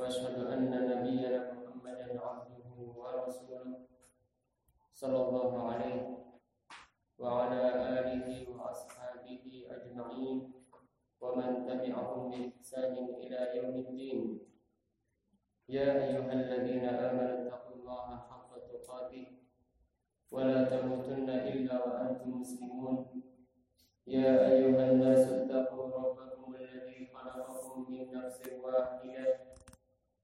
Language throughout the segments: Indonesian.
وأشهد أن نبينا محمدا عبده ورسوله صلى الله عليه وعلى آله وأصحابه أجمعين ومن تبعهم بإحسان إلى يوم الدين. يا أيها الذين آمنوا اتقوا الله حق تقاته ولا تموتن إلا وأنتم مسلمون. يا أيها الناس اتقوا ربكم الذي خلقكم من نفس واحدة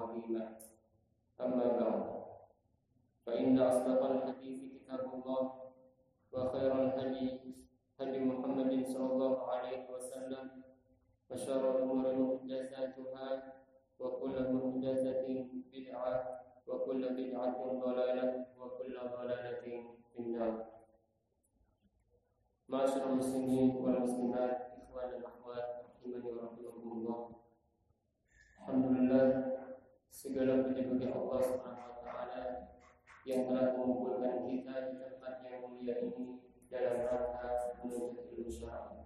عظيما أما بعد فإن أصدق الحديث كتاب الله وخير الهدي هدي محمد صلى الله عليه وسلم وشر الأمور محدثاتها وكل محدثة بدعة وكل بدعة ضلالة وكل ضلالة في النار. معاشر المسلمين والمسلمات إخوان الأخوات رحمني ورحمكم Alhamdulillah segala puji Allah Subhanahu wa taala yang telah mengumpulkan kita di tempat yang mulia ini dalam rangka menuntut ilmu.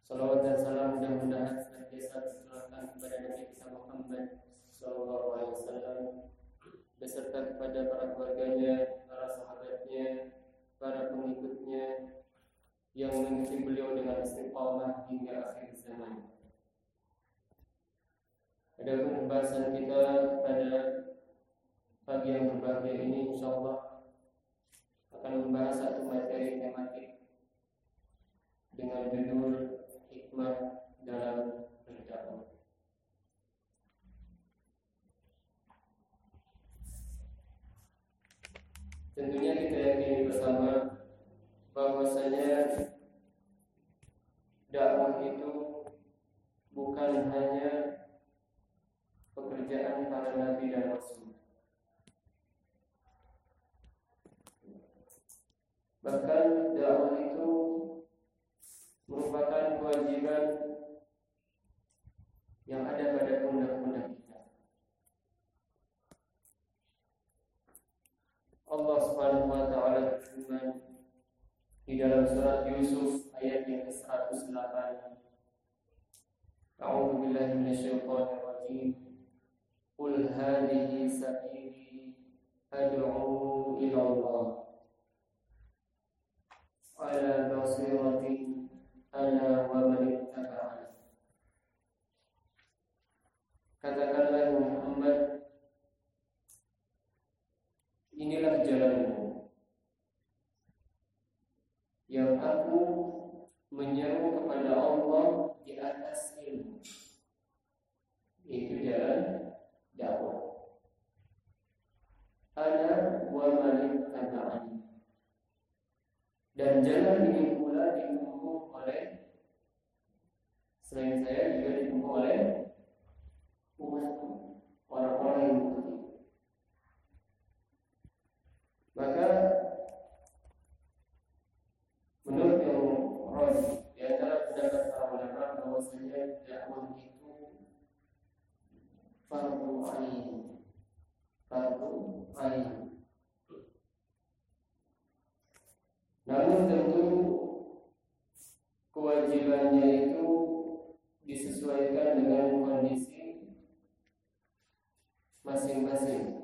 Salawat dan salam mudah-mudahan senantiasa tercurahkan kepada Nabi kita Muhammad Sallallahu Alaihi Wasallam beserta kepada para keluarganya, para sahabatnya, para pengikutnya yang mengikuti beliau dengan istiqamah hingga akhir zaman. Adapun pembahasan kita pada pagi yang berbahagia ini insya Allah akan membahas satu materi tematik dengan judul hikmah dalam berdakwah. Tentunya kita yakini bersama bahwasanya dakwah itu bukan hanya pekerjaan para nabi dan rasul. Bahkan dakwah itu merupakan kewajiban yang ada pada pundak-pundak kita. Allah Subhanahu wa taala berfirman di dalam surat Yusuf ayat yang ke-108. A'udzu billahi minasyaitonir rajim. Hadhihi sabili ad'u ila Allah. Ala basiratin ana wa man ittaba'ani. Katakanlah Muhammad Inilah jalanmu yang aku menyeru kepada Allah di atas ilmu. Itu jalan dakwah. Ada wa man tabani. Dan jalan ini pula ditempuh oleh selain saya juga ditempuh oleh umatku, orang-orang yang mengikuti. Maka menurut yang Razi di antara pendapat para ulama bahwasanya dakwah itu fardu ain. Fardu ain. Namun tentu kewajibannya itu disesuaikan dengan kondisi masing-masing.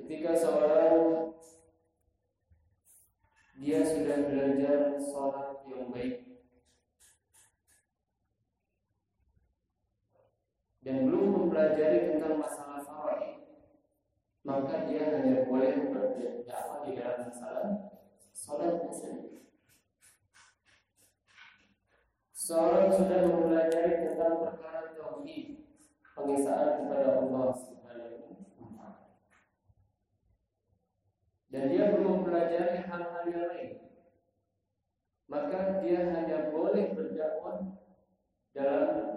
Ketika seorang dia sudah belajar sholat yang baik dan belum mempelajari tentang masalah faraid, maka dia hanya boleh berdakwah di dalam masalah sholat misalnya. Seorang sudah mempelajari tentang perkara tauhid, pengisahan kepada Allah Subhanahu dan dia belum mempelajari hal-hal yang lain, maka dia hanya boleh berdakwah dalam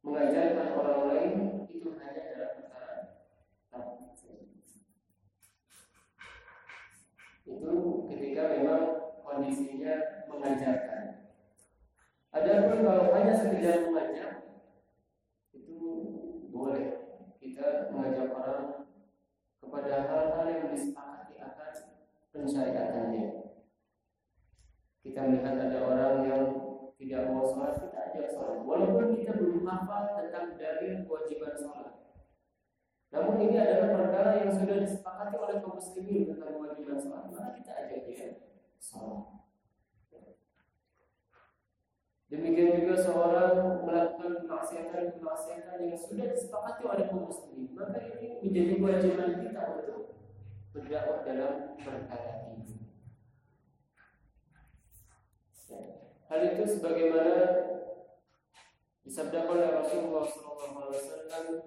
mengajarkan orang lain itu hanya dalam perkara. Itu ketika memang kondisinya mengajarkan Adapun kalau hanya sekedar mengajak itu boleh kita mengajak orang kepada hal-hal yang disepakati akan pensyariatannya. Kita melihat ada orang yang tidak mau sholat, ajak sholat. Walaupun kita belum hafal tentang dalil kewajiban sholat. Namun ini adalah perkara yang sudah disepakati oleh kaum muslimin tentang kewajiban sholat, maka kita ajak dia sholat. Demikian juga seorang melakukan kemaksiatan-kemaksiatan yang sudah disepakati oleh kaum muslimin, maka ini menjadi kewajiban kita untuk berdakwah dalam perkara ini. Hal itu sebagaimana disabdakan oleh Rasulullah SAW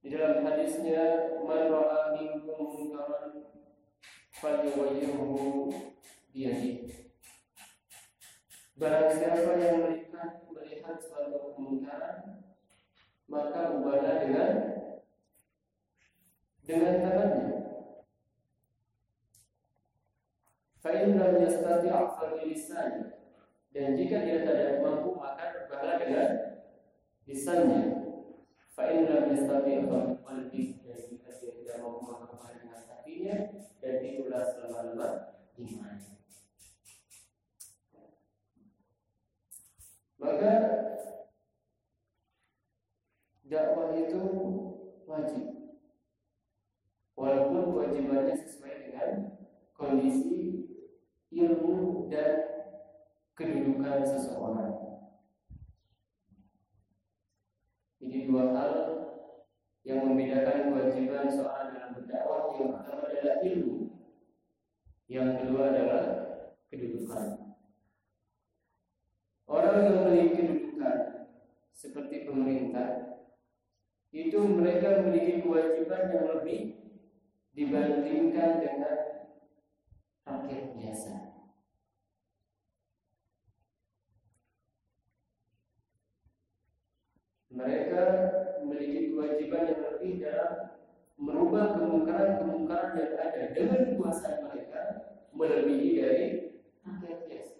di dalam hadisnya, "Man ra'a minkum munkaran falyughayyirhu biyadihi." Barang siapa yang melihat melihat suatu kemungkaran, maka ubahlah dengan dengan tangannya. Fa'in lam yastati' lisan dan jika dia tidak mampu maka ubahlah dengan lisannya. Fa'in lam yastati' qalbi dan jika dia tidak mampu maka dengan hatinya dan itulah selama-lama iman. Maka dakwah itu wajib. Walaupun kewajibannya sesuai dengan kondisi ilmu dan kedudukan seseorang. Ini dua hal yang membedakan kewajiban seorang dalam berdakwah. Yang pertama adalah ilmu, yang kedua adalah kedudukan. Orang yang memiliki kedudukan seperti pemerintah itu mereka memiliki kewajiban yang lebih dibandingkan dengan rakyat biasa. Mereka memiliki kewajiban yang lebih dalam merubah kemungkaran-kemungkaran yang ada dengan kekuasaan mereka melebihi dari rakyat biasa.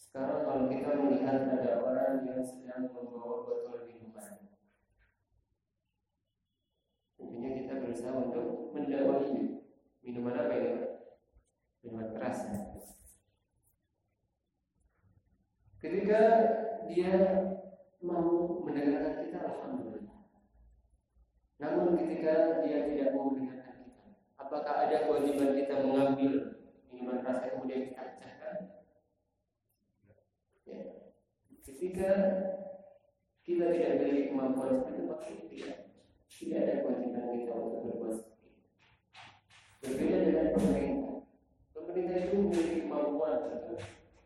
Sekarang kalau kita melihat ada orang yang sedang membawa botol minuman Intinya kita berusaha untuk mendakwahi Minuman apa ini? Minuman keras ya. Ketika dia mau mendengarkan kita Alhamdulillah Namun ketika dia tidak mau mendengarkan kita Apakah ada kewajiban kita mengambil minuman keras kemudian kita Ketika kita tidak memiliki kemampuan seperti itu, maka tidak tidak ada kewajiban kita untuk berbuat seperti itu. Berbeda dengan pemerintah. Pemerintah itu memiliki kemampuan untuk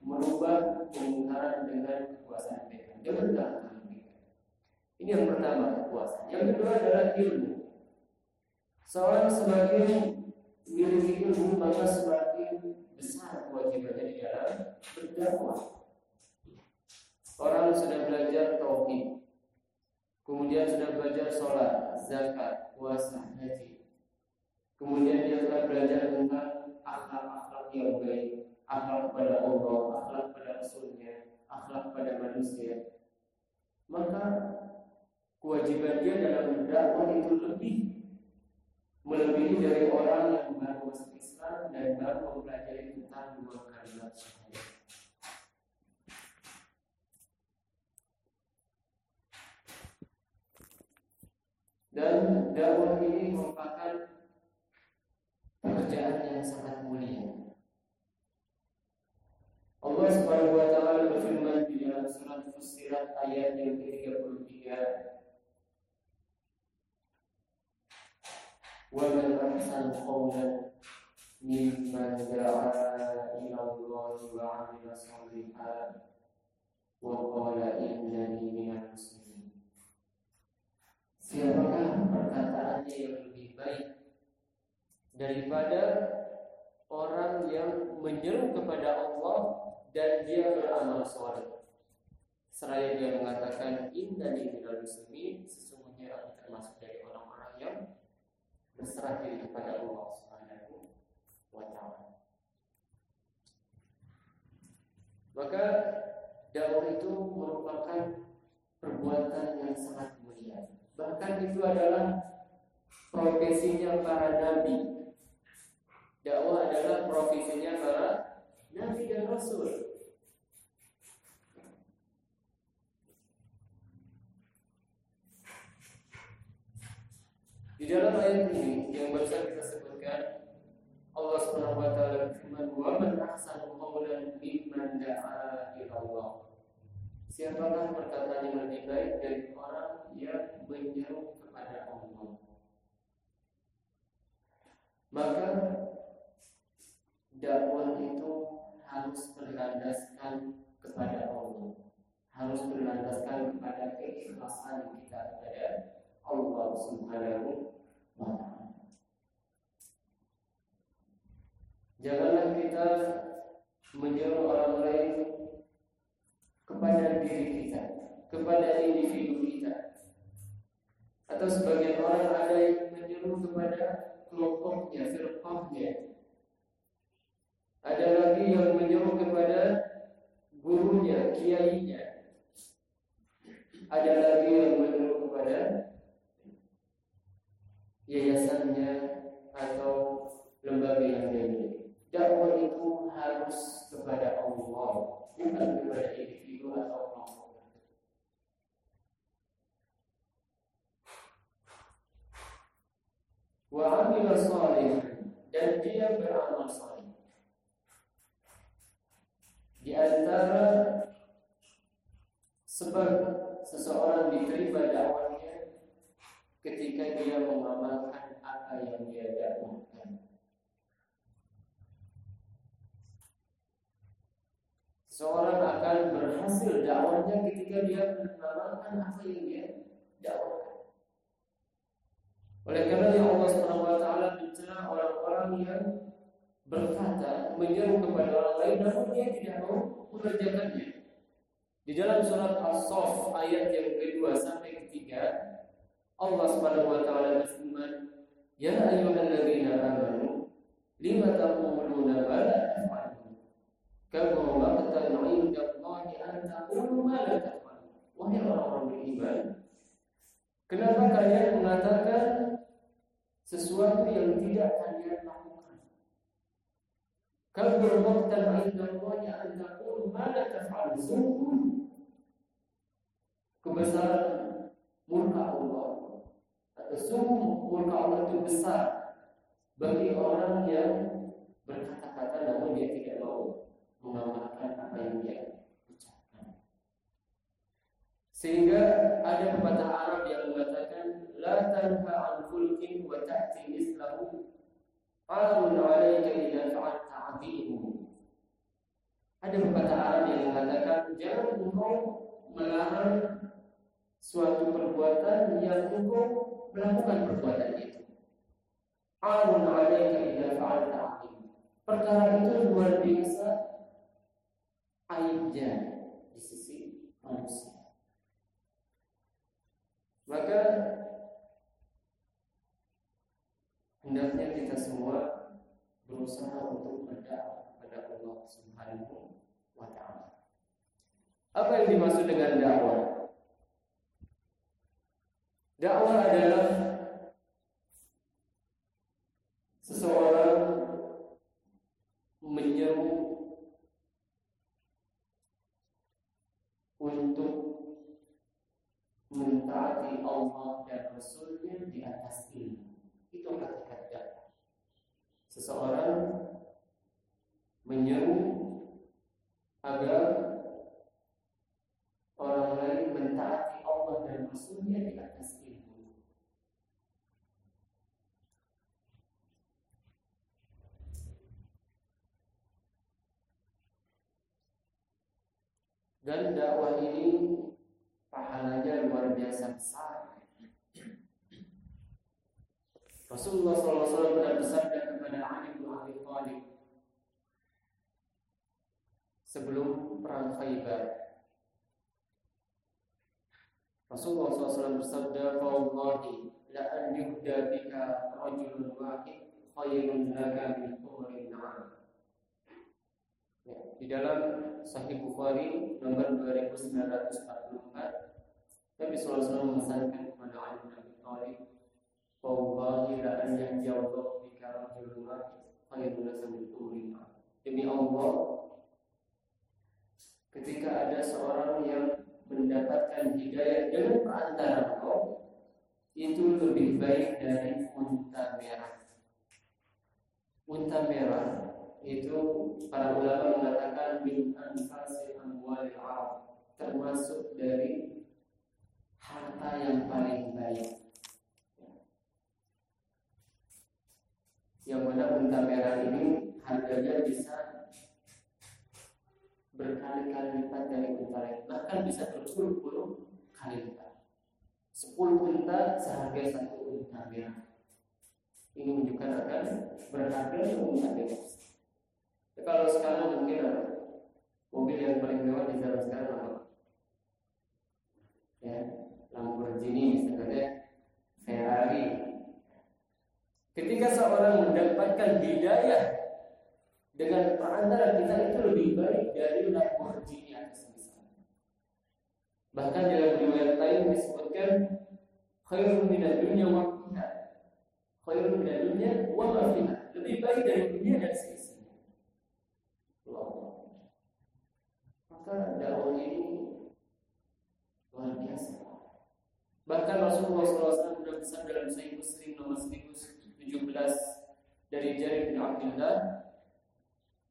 merubah kemungkaran dengan kekuasaan mereka. Jangan. Ini yang pertama kekuasaan. Yang kedua adalah ilmu. Seorang semakin memiliki ilmu maka semakin besar kewajibannya di dalam berdakwah. Orang sudah belajar tauhid, kemudian sudah belajar sholat, zakat, puasa, haji. Kemudian dia telah belajar tentang akhlak-akhlak yang baik, akhlak pada Allah, akhlak pada Rasulnya, akhlak pada manusia. Maka kewajiban dia dalam berdakwah itu lebih melebihi dari orang yang baru masuk Islam dan baru mempelajari tentang dua kalimat syahadat. Dan dakwah ini merupakan pekerjaan yang sangat mulia. Allah Subhanahu wa taala berfirman di dalam surat Fussilat ayat yang ke-33 Wa man ahsan qawlan mimman da'a ila Allah wa 'amila shalihan wa qala innani minal muslimin. Siapakah perkataannya yang lebih baik daripada orang yang menyeru kepada Allah dan dia beramal soleh seraya dia mengatakan innani minal muslimin sesungguhnya aku termasuk dari orang-orang yang berserah diri kepada Allah Subhanahu wa. Maka dakwah itu merupakan perbuatan yang sangat mulia. Bahkan itu adalah profesinya para nabi. Dakwah adalah profesinya para nabi dan rasul. Di dalam ayat ini yang barusan kita sebutkan Allah Subhanahu wa taala berfirman wa man ahsanu qawlan mimman da'a ila Allah. Siapakah perkataan yang lebih baik dari orang yang menyeru kepada Allah? Maka dakwah itu harus berlandaskan kepada Allah. Harus berlandaskan kepada keikhlasan kita kepada Allah Subhanahu. Janganlah kita menyuruh orang lain kepada diri kita, kepada individu kita. Atau sebagian orang ada yang menyuruh kepada kelompoknya, firqahnya. Ada lagi yang menyuruh kepada gurunya, kiainya. Ada lagi yang menyuruh kepada yayasannya atau lembaga yang miliki. Dakwah itu harus kepada Allah, bukan kepada individu atau kelompok. Wa amila salih dan dia beramal saleh. Di antara sebab seseorang diterima dakwahnya ketika dia mengamalkan apa yang dia dakwahkan. Seorang akan berhasil dakwahnya ketika dia mengamalkan apa yang dia dakwahkan. Oleh karena yang Allah Subhanahu wa taala mencela orang-orang yang berkata menyeru kepada orang lain namun dia tidak mau mengerjakannya. Di dalam surat As-Saff ayat yang kedua sampai ketiga Allah Subhanahu wa taala berfirman, "Ya ayyuhalladzina amanu, lima taquluna ma la taf'alun? Kabura maqtan 'inda Allahi an taqulu ma la taf'alun." Wahai orang-orang beriman, kenapa kalian mengatakan sesuatu yang tidak kalian lakukan? Kabura maqtan 'inda Allahi an taqulu ma la taf'alun. Kebesaran murka Allah sungguh murka Allah itu besar bagi orang yang berkata-kata namun dia tidak mau mengamalkan apa yang dia ucapkan. Sehingga ada pepatah Arab yang mengatakan la tanha an fulkin wa ta'ti mislahu arun 'alaika idza fa'alta 'azimu. Ada pepatah Arab yang mengatakan jangan engkau melarang suatu perbuatan yang engkau melakukan perbuatan itu. Amun alaika idza fa'alta. Perkara itu luar biasa aibnya di sisi manusia. Maka hendaknya kita semua berusaha untuk berdakwah kepada Allah Subhanahu wa taala. Apa yang dimaksud dengan dakwah? Dakwah adalah seseorang menyeru untuk mentaati Allah dan Rasulnya di atas ilmu. Itu hakikat dakwah. Seseorang menyeru agar orang lain Dan dakwah ini pahalanya luar biasa besar. Rasulullah SAW pernah bersabda kepada Ali bin Abi Thalib sebelum perang Khaybar. Rasulullah SAW bersabda, "Wallahi la an yuhda bika rajulun wahid khairun laka min umrin na'am." Ya, di dalam Sahih Bukhari nomor 2944 Nabi SAW memesankan kepada Ali bin Abi Thalib Wallahi la an yahdi Allah bika rajulun wahid khairun min Demi Allah ketika ada seorang yang mendapatkan hidayah dengan perantara kau itu lebih baik dari unta merah. Unta merah itu para ulama mengatakan min anfasi amwal Arab termasuk dari harta yang paling baik. Yang mana unta merah ini harganya bisa berkali-kali lipat dari unta lain. Bahkan bisa berpuluh-puluh kali lipat. Sepuluh unta seharga satu unta merah. Ini menunjukkan akan berharga unta merah kalau sekarang mungkin mobil yang paling mewah di zaman sekarang apa? ya Lamborghini misalnya Ferrari ketika seorang mendapatkan hidayah dengan perantara kita itu lebih baik dari Lamborghini atas semisal. Bahkan dalam riwayat lain disebutkan khairun minad dunya wa fiha. Khairun minad dunya wa fiha. Lebih baik dari dunia dan seisinya. Maka dakwah ini luar biasa. Bahkan Rasulullah SAW besar dalam Sahih Muslim nomor 1017 dari Jarir bin Abdullah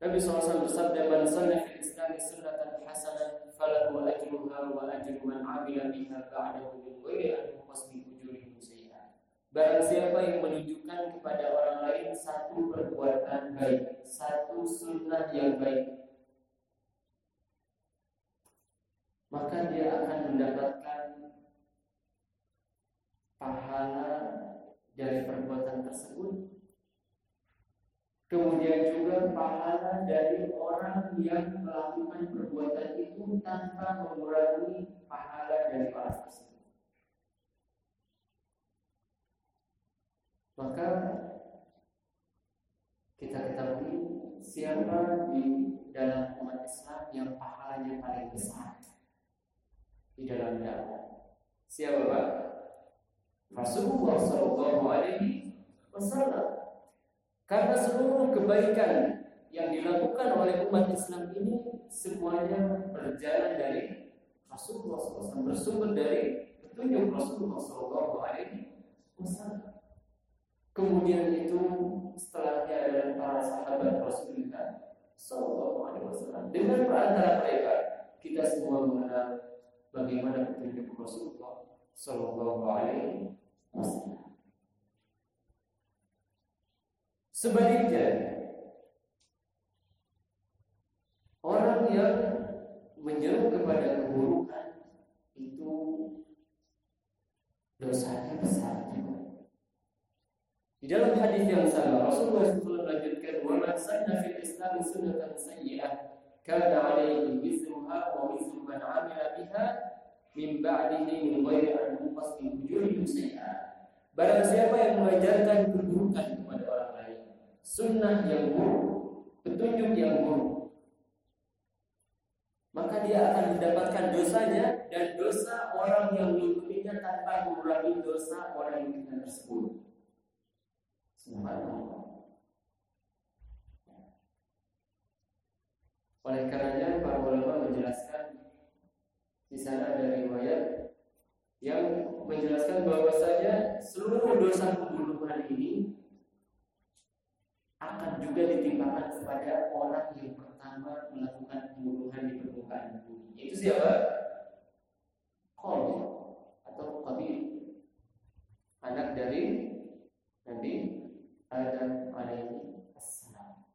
Nabi SAW bersabda man sanna fil Islam sunnatan hasanah falahu ajruha wa ajru man amila biha ba'dahu min ghairi an yuqasmi ujurihim sayyi'at. Barang siapa yang menunjukkan kepada orang lain satu perbuatan baik, satu sunnah yang baik, maka dia akan mendapatkan pahala dari perbuatan tersebut Kemudian juga pahala dari orang yang melakukan perbuatan itu tanpa mengurangi pahala dari orang tersebut. Maka kita ketahui siapa di dalam umat Islam yang pahalanya paling besar di dalam dakwah. Siapa Pak? Rasulullah Shallallahu Alaihi Wasallam. Karena seluruh kebaikan yang dilakukan oleh umat Islam ini semuanya berjalan dari Rasulullah SAW, bersumber dari petunjuk Rasulullah SAW. Kemudian itu setelahnya adalah para sahabat Rasulullah SAW. Dengan perantara mereka kita semua mengenal bagaimana petunjuk Rasulullah SAW. Sebaliknya, orang yang menyeru kepada keburukan itu dosanya besar juga. Di dalam hadis yang sama Rasulullah SAW melanjutkan wa man sanna fil Islam sunnatan sayyi'ah sayyi'ah. Barang siapa yang mengajarkan keburukan kepada orang sunnah yang buruk, petunjuk yang buruk. Maka dia akan mendapatkan dosanya dan dosa orang yang mengikutinya tanpa mengurangi dosa orang yang kita tersebut. Subhanallah. Oleh karenanya para ulama menjelaskan di sana ada riwayat yang menjelaskan bahwasanya seluruh dosa pembunuhan ini akan juga ditimpakan kepada orang yang pertama melakukan pembunuhan di permukaan bumi. Itu siapa? Qabil atau Qabil. Anak dari Nabi Adam alaihi assalam.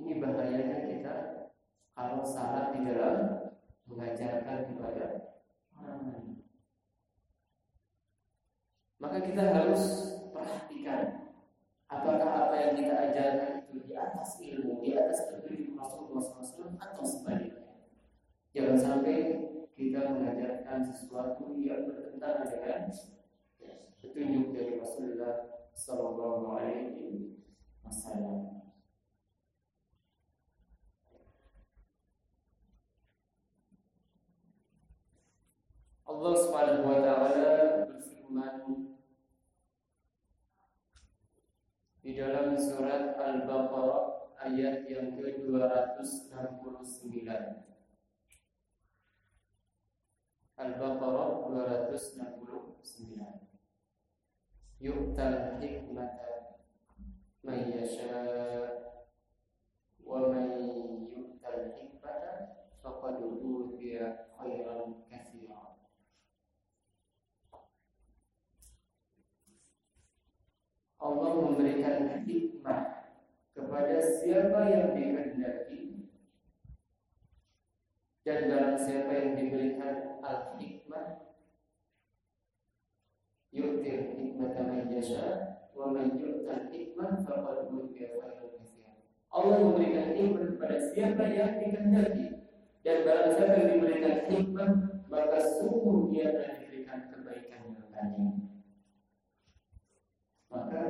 Ini bahayanya kita kalau salah di dalam mengajarkan kepada orang lain. Maka kita harus perhatikan apakah apa yang kita ajarkan itu di atas ilmu, di atas petunjuk Rasulullah SAW atau sebaliknya. Jangan sampai kita mengajarkan sesuatu yang bertentangan dengan petunjuk dari Rasulullah Sallallahu Alaihi Wasallam. Allah Subhanahu wa taala berfirman di dalam surat Al-Baqarah ayat yang ke-269. Al-Baqarah 269. Yu'tal hikmata man yasha wa man yu'tal hikmata faqad utiya khairan katsiran. Allah memberikan hikmah kepada siapa yang dikehendaki dan dalam siapa yang diberikan al-hikmah yu'tir hikmata man yasha wa man yu'tal hikmah faqad utiya khairan. Allah memberikan hikmah kepada siapa yang dikehendaki dan barang siapa yang diberikan hikmah maka sungguh dia akan diberikan kebaikan yang banyak. Maka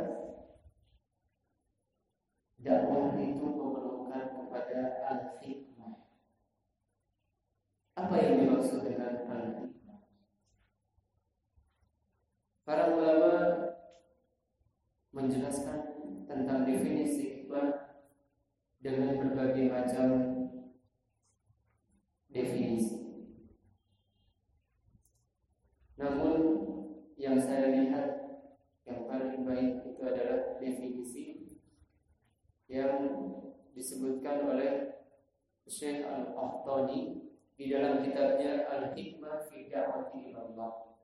dakwah itu memerlukan kepada al-hikmah. Apa yang dimaksud dengan al-hikmah? Para ulama menjelaskan tentang definisi hikmah dengan berbagai macam definisi. Namun yang saya lihat yang paling baik itu adalah definisi yang disebutkan oleh Syekh Al-Qahtani di dalam kitabnya Al-Hikmah fi Da'wati Allah.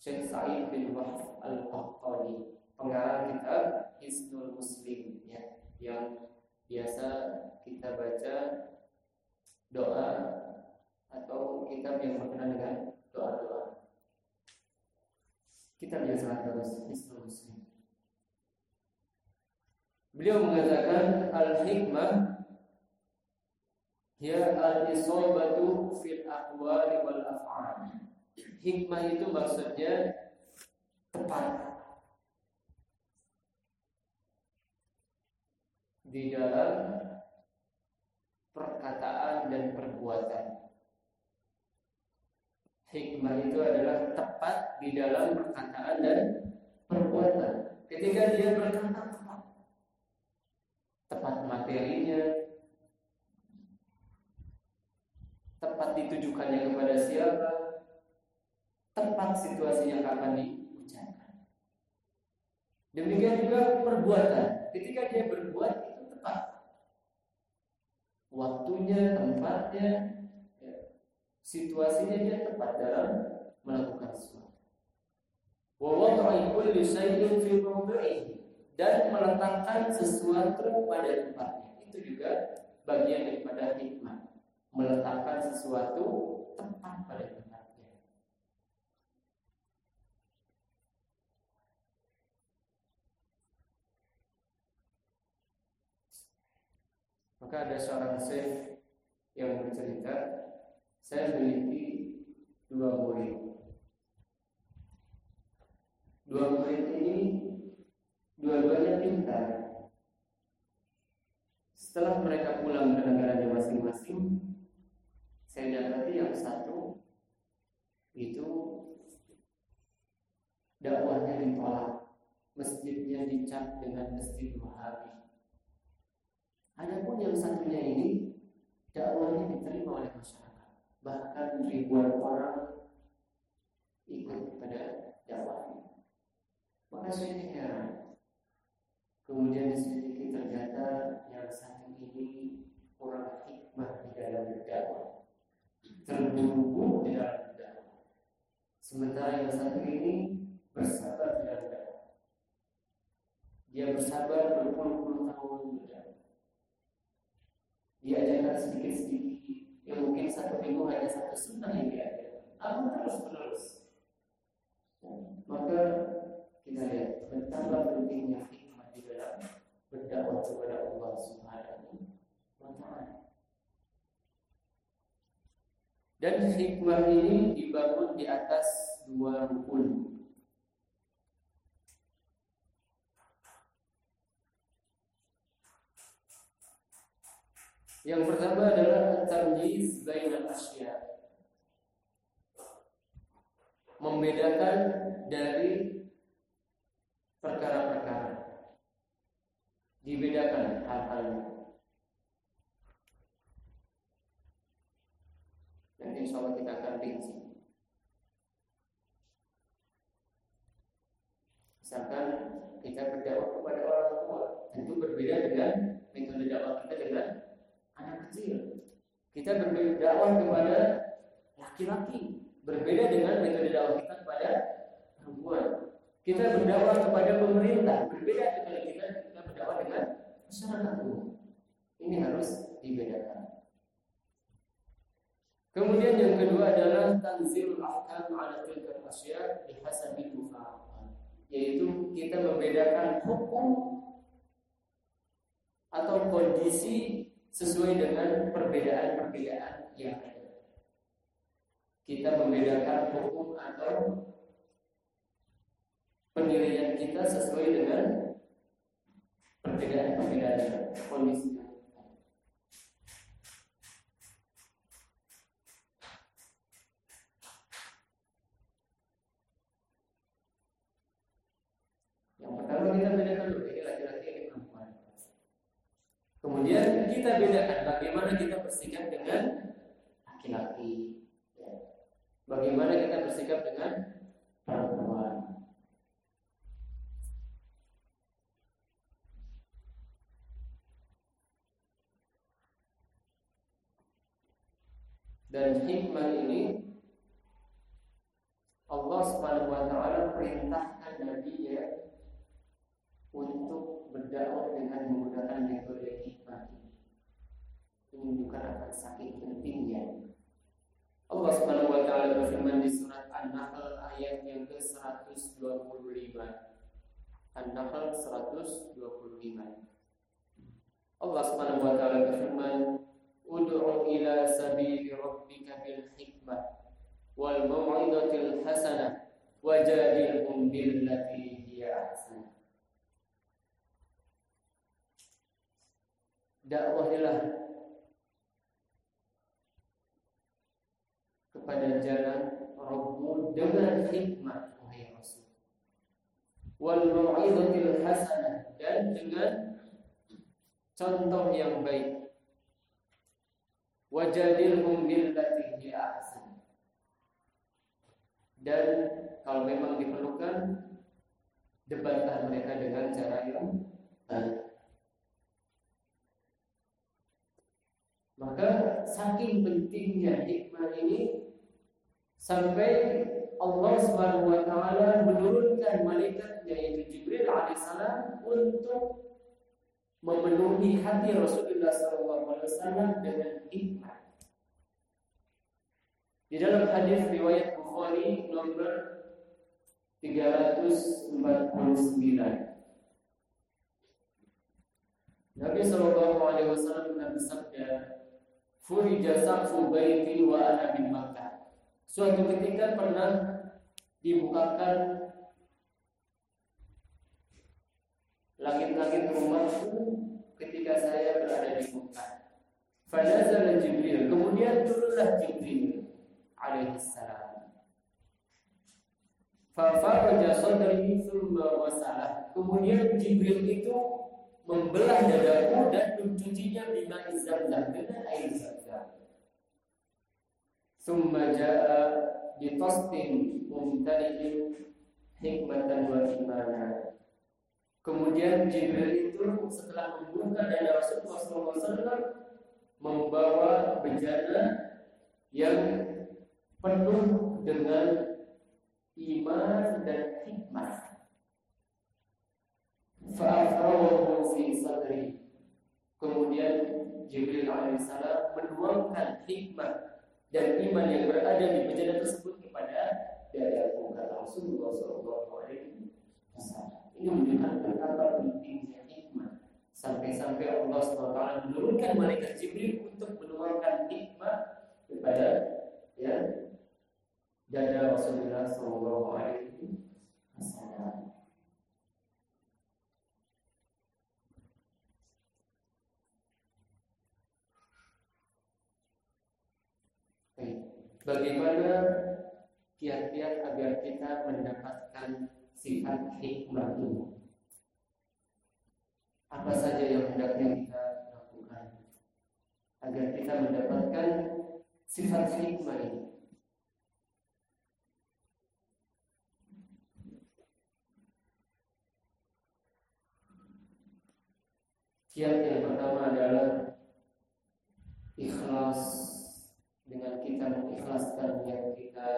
Syekh Sa'id bin Wahab Al-Qahtani, pengarang kitab Hisnul Muslim ya, yang biasa kita baca doa atau kitab yang berkenaan dengan doa-doa. Kitab yang sangat bagus, Hisnul. Beliau mengatakan al-hikmah ya al-isabatu fil aqwali wal af'al. Hikmah itu maksudnya tepat di dalam perkataan dan perbuatan. Hikmah itu adalah tepat di dalam perkataan dan perbuatan. Ketika dia berkata tepat, tepat materinya, tepat ditujukannya kepada siapa, tepat situasinya kapan diucapkan. Demikian juga perbuatan. Ketika dia berbuat itu tepat. Waktunya, tempatnya, ya, situasinya dia tepat dalam melakukan sesuatu. Wa kulli shay'in fi dan meletakkan sesuatu pada tempatnya. Itu juga bagian daripada hikmah. Meletakkan sesuatu tepat pada tempatnya. Maka ada seorang syekh yang bercerita, saya memiliki dua murid. Dua murid ini dua-duanya pintar. Setelah mereka pulang ke negaranya masing-masing, saya dapati yang satu itu dakwahnya ditolak, masjidnya dicap dengan masjid Wahabi. Adapun yang satunya ini dakwahnya diterima oleh masyarakat, bahkan ribuan orang ikut pada dakwahnya. Maka saya heran. Kemudian diselidiki ternyata yang satu ini kurang hikmah di dalam berdakwah, terburu-buru di dalam berdakwah. Sementara yang satu ini bersabar di dalam dakwah. Dia bersabar berpuluh-puluh tahun berdakwah. Diajarkan sedikit-sedikit yang mungkin satu minggu hanya satu sunnah yang diajarkan, namun terus menerus. Maka kita lihat betapa pentingnya hikmah di dalam berdakwah kepada Allah Subhanahu wa taala. Dan hikmah ini dibangun di atas dua rukun. Yang pertama adalah tamyiz bainal asya. Membedakan dari perkara-perkara. Dibedakan hal-halnya. Dan insya Allah kita akan rinci. Misalkan kita berdakwah kepada orang tua, tentu berbeda dengan metode dakwah kita dengan anak kecil. Kita berdakwah kepada laki-laki, berbeda dengan metode dakwah kita kepada perempuan. Kita berdakwah kepada pemerintah, berbeda dengan kita kita berdakwah dengan masyarakat umum. Ini harus dibedakan. Kemudian yang kedua adalah tanzilul ahkam ala tilkal asya bihasabil mufaraqah, yaitu kita membedakan hukum atau kondisi sesuai dengan perbedaan-perbedaan yang ada. Kita membedakan hukum atau penilaian kita sesuai dengan perbedaan-perbedaan kondisi. Yang pertama kita bedakan dulu ini laki-laki ini perempuan. Kemudian kita bedakan bagaimana kita bersikap dengan laki-laki. Ya. Bagaimana kita bersikap dengan perempuan. Dan hikmah ini Saking pentingnya. Allah Subhanahu wa taala berfirman di surat An-Nahl ayat yang ke-125. An-Nahl 125. Allah Subhanahu wa taala berfirman, "Ud'u ila sabili rabbika bil hikmah wal mau'izatil hasanah wajadilhum billati hiya ahsan." dakwahilah kepada jalan Rabbu dengan hikmah wahai Rasul. Wal mau'izatil hasanah dan dengan contoh yang baik. Wajadilhum billati hi ahsan. Dan kalau memang diperlukan debatlah mereka dengan cara yang baik. Maka saking pentingnya hikmah ini sampai Allah Subhanahu wa taala menurunkan malaikatnya yaitu Jibril alaihissalam untuk memenuhi hati Rasulullah SAW dengan hikmah. Di dalam hadis riwayat Bukhari nomor 349 Nabi Shallallahu Alaihi Wasallam pernah bersabda, Furija saqfu baiti wa ana bin Makkah. Suatu ketika pernah dibukakan langit-langit rumahku ketika saya berada di Makkah. Fanazal Jibril. Kemudian turunlah Jibril alaihi salam. Fafaraja sadri thumma wasalah. Kemudian Jibril itu membelah dadaku dan mencucinya bima zamzam dengan air zamzam. Summa ja'a bi tastin mumtali'in hikmatan wa imana. Kemudian Jibril itu setelah membuka dada Rasulullah SAW membawa bejana yang penuh dengan iman dan hikmah fa'afrawahu fi sadri kemudian Jibril alaihissalam menuangkan hikmah dan iman yang berada di bejana tersebut kepada dadaku kata Rasulullah Shallallahu Alaihi Wasallam. Ini menunjukkan betapa pentingnya hikmah sampai-sampai Allah SWT menurunkan malaikat Jibril untuk menuangkan hikmah kepada ya dada Rasulullah Shallallahu Alaihi Wasallam. Bagaimana kiat-kiat agar kita mendapatkan sifat hikmah ini? Apa saja yang hendaknya kita lakukan agar kita mendapatkan sifat hikmah ini? Kiat yang pertama adalah ikhlas dengan kita mengikhlaskan niat kita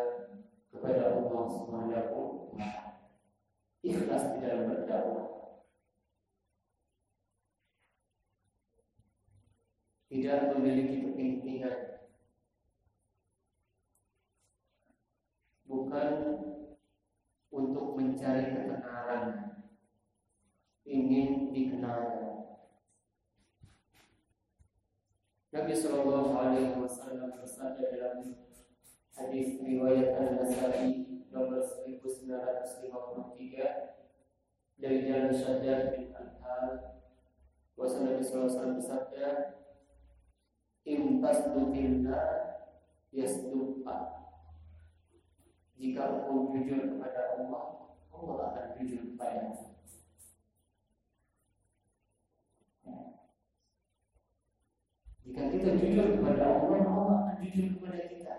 kepada Allah Subhanahu Ikhlas di dalam berdakwah. Tidak memiliki kepentingan. Bukan untuk mencari ketenaran. Ingin dikenal Nabi Shallallahu Alaihi Wasallam bersabda dalam hadis riwayat An Nasai nomor 1953 dari jalan Syadad bin Al-Hal bahwa Nabi Sallallahu Alaihi Wasallam bersabda Imtas dukinna yasduqa Jika engkau jujur kepada Allah Allah akan jujur kepada Jika kita jujur kepada Allah, Allah akan jujur kepada kita.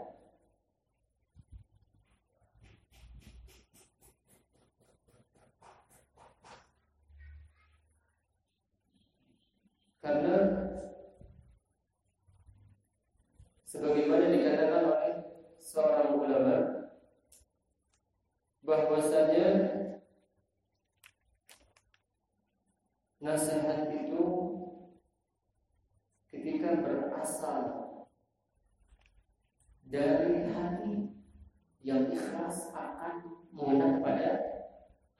Karena sebagaimana dikatakan oleh seorang ulama bahwasanya nasihat itu ketika berasal dari hati yang ikhlas akan mengena kepada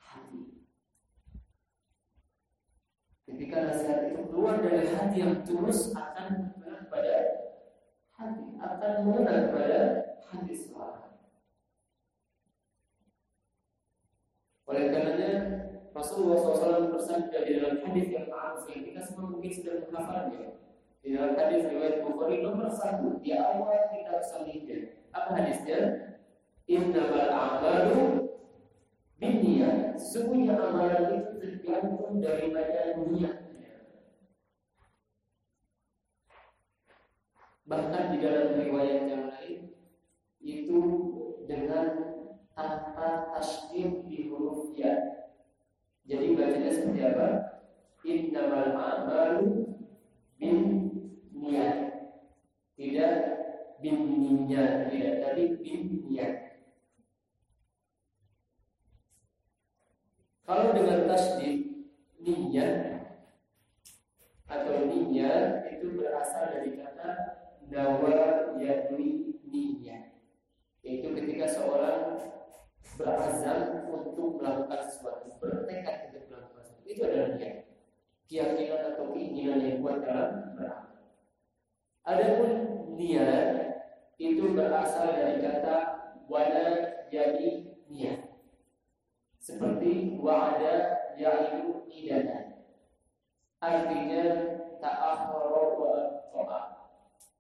hati. Ketika nasihat itu keluar dari hati yang tulus akan mengena kepada hati, akan mengena kepada hati seorang. Oleh karenanya Rasulullah SAW bersabda di dalam hadis yang ma'ruf yang kita semua mungkin sudah menghafalnya di dalam hadis riwayat Bukhari nomor satu di awal kitab Sahihnya. Apa hadisnya? Innamal a'malu binniyat. Sesungguhnya amalan itu tergantung daripada niatnya. Bahkan di dalam riwayat yang lain itu dengan tanpa tasdid di huruf ya. Jadi bacanya seperti apa? Innamal a'malu bin niat tidak bin tidak tapi bin kalau dengan tasdid niat atau niat itu berasal dari kata nawa yadwi niat. Yaitu ketika seorang berazam untuk melakukan sesuatu bertekad untuk melakukan sesuatu itu adalah niat. Keyakinan atau keinginan yang kuat dalam beramal Adapun niat itu berasal dari kata wala jadi niat. Seperti wa'ada ya'idu idana. Artinya ta'akhara wa to'a.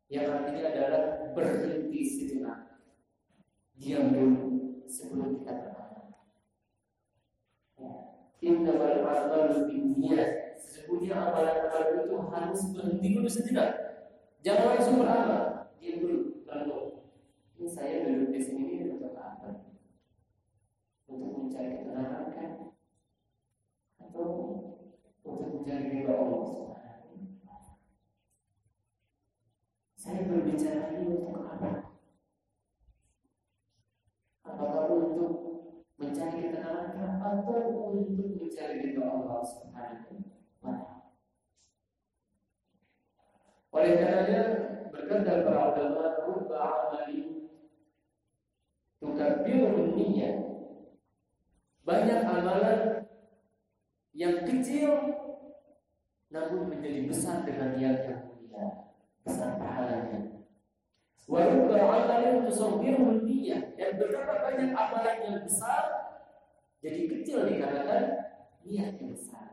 Yang artinya adalah berhenti sejenak. Diam dulu sebelum kita beramal. Innamal a'malu binniyat. Sesungguhnya amalan-amalan itu harus berhenti dulu sejenak Jangan langsung beramal. Diam dulu, renung. Ini saya duduk di sini ini untuk apa? Untuk mencari ketenangan kan? Atau untuk mencari ridho Allah Saya berbicara ini untuk apa? Apakah untuk mencari ketenangan atau untuk mencari ridho Allah Subhanahu wa Oleh karenanya berkata para ulama rubba amali tukabbiru niyyah. Banyak amalan yang kecil namun menjadi besar dengan niat yang mulia, besar pahalanya. Wa rubba amalin tusawwiru niyyah dan betapa banyak amalan yang besar jadi kecil dikarenakan niat yang besar.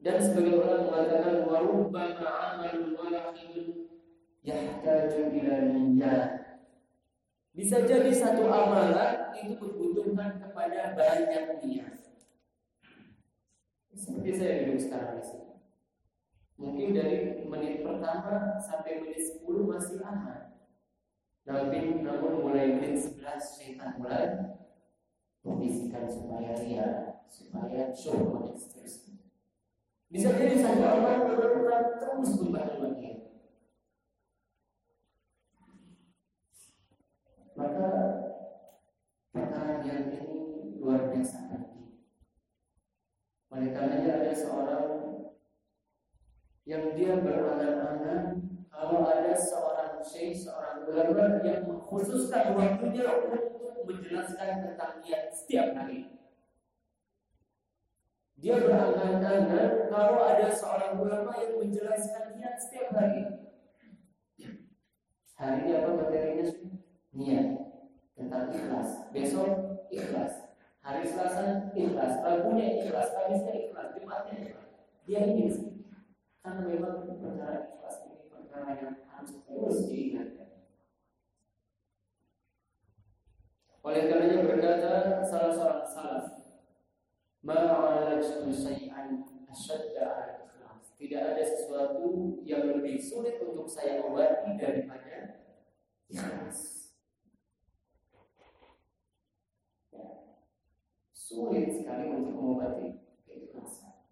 Dan sebagian orang mengatakan warubbama amalun wahidun yahtaju ila niyyah. Bisa jadi satu amalan itu berbutuhkan kepada banyak niat. Seperti saya duduk sekarang di sini. Mungkin dari menit pertama sampai menit 10 masih aman. Tapi namun mulai menit 11 syaitan mulai membisikkan supaya dia supaya show dan. Bisa jadi satu amal benar-benar terus dia. Maka perkara yang ini luar biasa penting. Oleh karenanya ada seorang yang dia berangan-angan kalau ada seorang syekh, seorang ulama yang mengkhususkan waktunya untuk menjelaskan tentang niat setiap hari. Dia berangan-angan kalau ada seorang ulama yang menjelaskan niat setiap hari. Hari ini apa materinya? Niat tentang ikhlas. Besok ikhlas. Hari Selasa ikhlas. Rabunya ikhlas. Kamisnya ikhlas. Jumatnya ikhlas. Dia ini karena memang perkara ikhlas ini perkara yang harus terus diingatkan. Oleh karenanya berkata salah seorang salaf, Tidak ada sesuatu yang lebih sulit untuk saya obati daripada ikhlas. Ya. Sulit sekali untuk mengobati keikhlasan.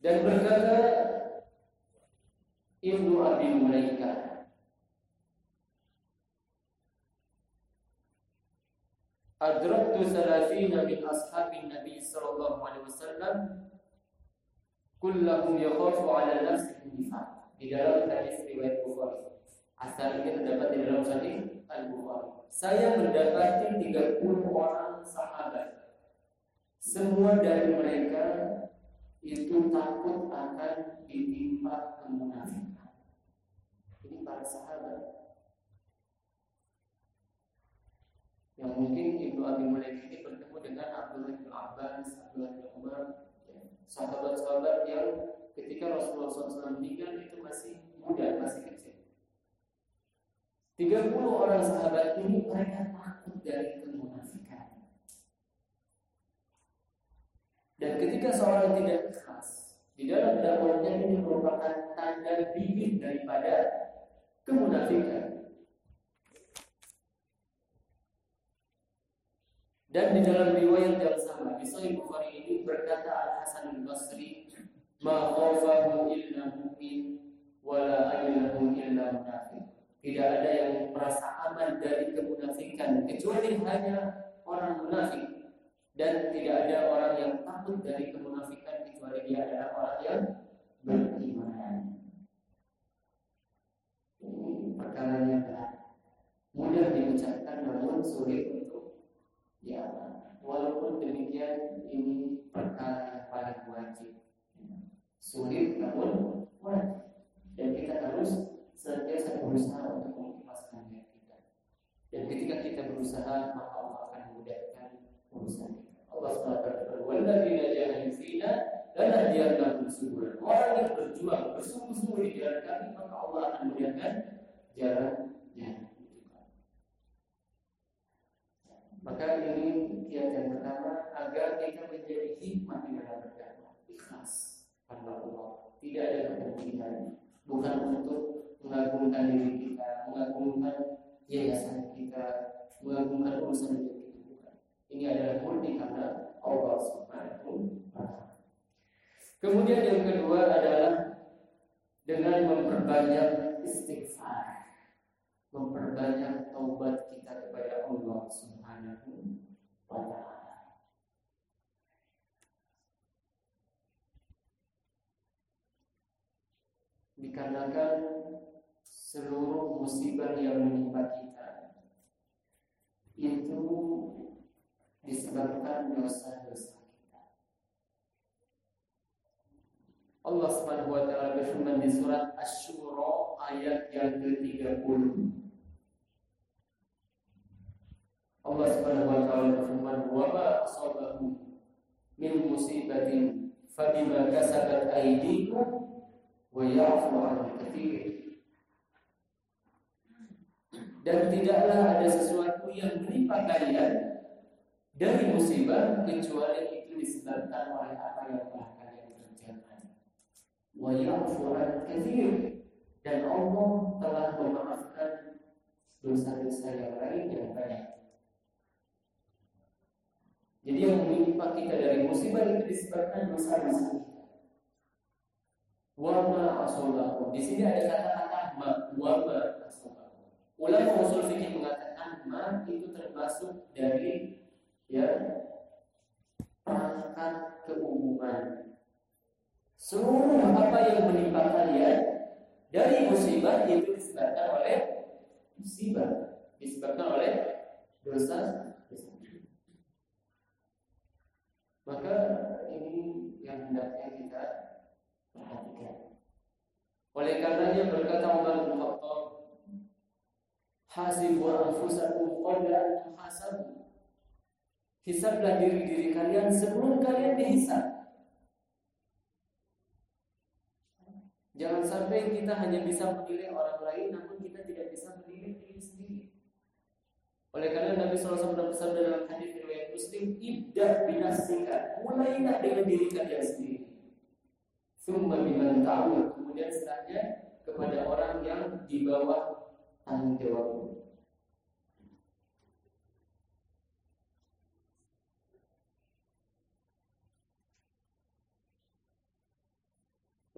Dan berkata Ibnu Abi Mulaika Adraktu salafina min ashabin Nabi sallallahu alaihi wasallam kullahum yakhafu ala nafsihi nifaq di dalam hadis riwayat Bukhari. Asal ini terdapat di dalam hadis Al-Bukhari. Saya mendapati 30 orang sahabat. Semua dari mereka itu takut akan ditimpa kemunafikan. Ini para sahabat. Yang mungkin Ibnu Abi Mulaik ini bertemu dengan Abdullah bin Abbas, Abdullah bin Umar, ya. sahabat-sahabat yang ketika Rasulullah SAW meninggal itu masih muda, masih kecil. 30 orang sahabat ini mereka takut dari kemunafikan. Dan ketika seorang tidak ikhlas di dalam dakwahnya ini merupakan tanda bibit daripada kemunafikan. Dan di dalam riwayat yang sama di Sahih Bukhari ini berkata Al Hasan Al Basri, "Ma khafahu illa mu'min wa la aylahu illa munafiq." Tidak ada yang merasa aman dari kemunafikan kecuali hanya orang munafik dan tidak ada orang yang takut dari kemunafikan kecuali dia adalah orang yang beriman. Ini perkara yang berat. Mudah diucapkan namun sulit ya walaupun demikian ini perkara yang paling wajib. Sulit namun wajib. Dan kita harus senantiasa berusaha untuk mengikhlaskan niat kita. Dan ketika kita berusaha maka Allah akan memudahkan urusan kita. Allah SWT berfirman, "Walladzina jahadu fina lanahdiyannahum subulana." Orang yang berjuang bersungguh-sungguh di jalan kami, maka Allah akan memudahkan jalannya. Maka ini kiat yang pertama agar kita menjadi hikmah di dalam berdakwah, ikhlas karena Allah. Tidak ada kepentingan, bukan untuk mengagungkan diri kita, mengagungkan yayasan kita, mengagungkan urusan hidup kita bukan. Ini adalah murni karena Allah Subhanahu wa taala. Kemudian yang kedua adalah dengan memperbanyak istighfar, memperbanyak taubat kita kepada Allah Subhanahu dikarenakan seluruh musibah yang menimpa kita itu disebabkan dosa-dosa kita. Allah Subhanahu wa taala berfirman di surat Asy-Syura ayat yang ke-30. Allah Subhanahu wa taala berfirman, "Wa ma asabahu min musibatin fabima kasabat aydikum wa ya'fu 'an katsir." dan tidaklah ada sesuatu yang menimpa kalian dari musibah kecuali itu disebabkan oleh apa yang telah kalian kerjakan. Wa ya'fu katsir dan Allah telah memaafkan dosa-dosa yang lain yang banyak. Jadi yang menimpa kita dari musibah itu disebabkan dosa-dosa kita. Wa ma Di sini ada kata-kata ma wa ma Ulama usul fikih mengatakan ma itu termasuk dari ya perangkat keumuman. Seluruh apa yang menimpa kalian dari musibah itu disebabkan oleh musibah, disebabkan oleh dosa. Maka ini yang hendaknya kita perhatikan. Oleh karenanya berkata Umar bin Khattab Hasibu anfusakum qabla an tuhasabu. Hisablah diri-diri kalian sebelum kalian dihisab. Jangan sampai kita hanya bisa menilai orang lain namun kita tidak bisa menilai diri sendiri. Oleh karena Nabi SAW bersabda dalam hadis riwayat Muslim, "Ibda binasika." Mulailah dengan diri kalian sendiri. Summa biman ta'ul. Kemudian setelahnya kepada orang yang di bawah tanggung jawab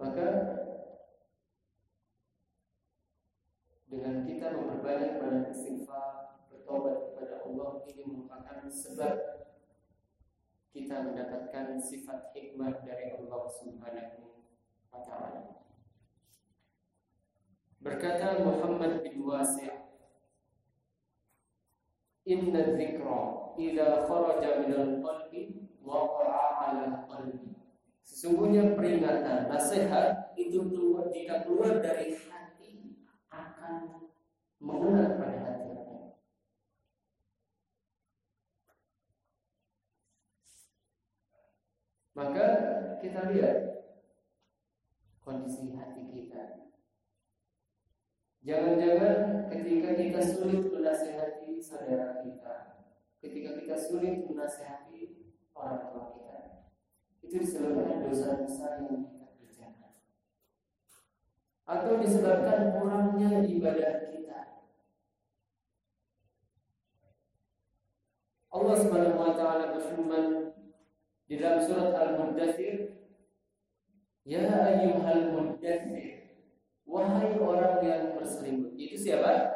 Maka dengan kita memperbanyak banyak istighfar, bertobat kepada Allah ini merupakan sebab kita mendapatkan sifat hikmah dari Allah Subhanahu wa taala. Berkata Muhammad bin Wasi' Inna dzikra idza kharaja min al-qalbi waqa'a 'ala al-qalbi. Sesungguhnya peringatan, nasihat itu keluar jika keluar dari hati akan mengena pada hati. Maka kita lihat kondisi hati kita Jangan-jangan ketika kita sulit menasehati saudara kita, ketika kita sulit menasehati orang tua kita, itu disebabkan dosa-dosa yang kita kerjakan, atau disebabkan kurangnya ibadah kita. Allah Subhanahu wa taala berfirman di dalam surat Al-Mudathir, "Ya ayyuhal mudaththir" Wahai orang yang berselimut. Itu siapa?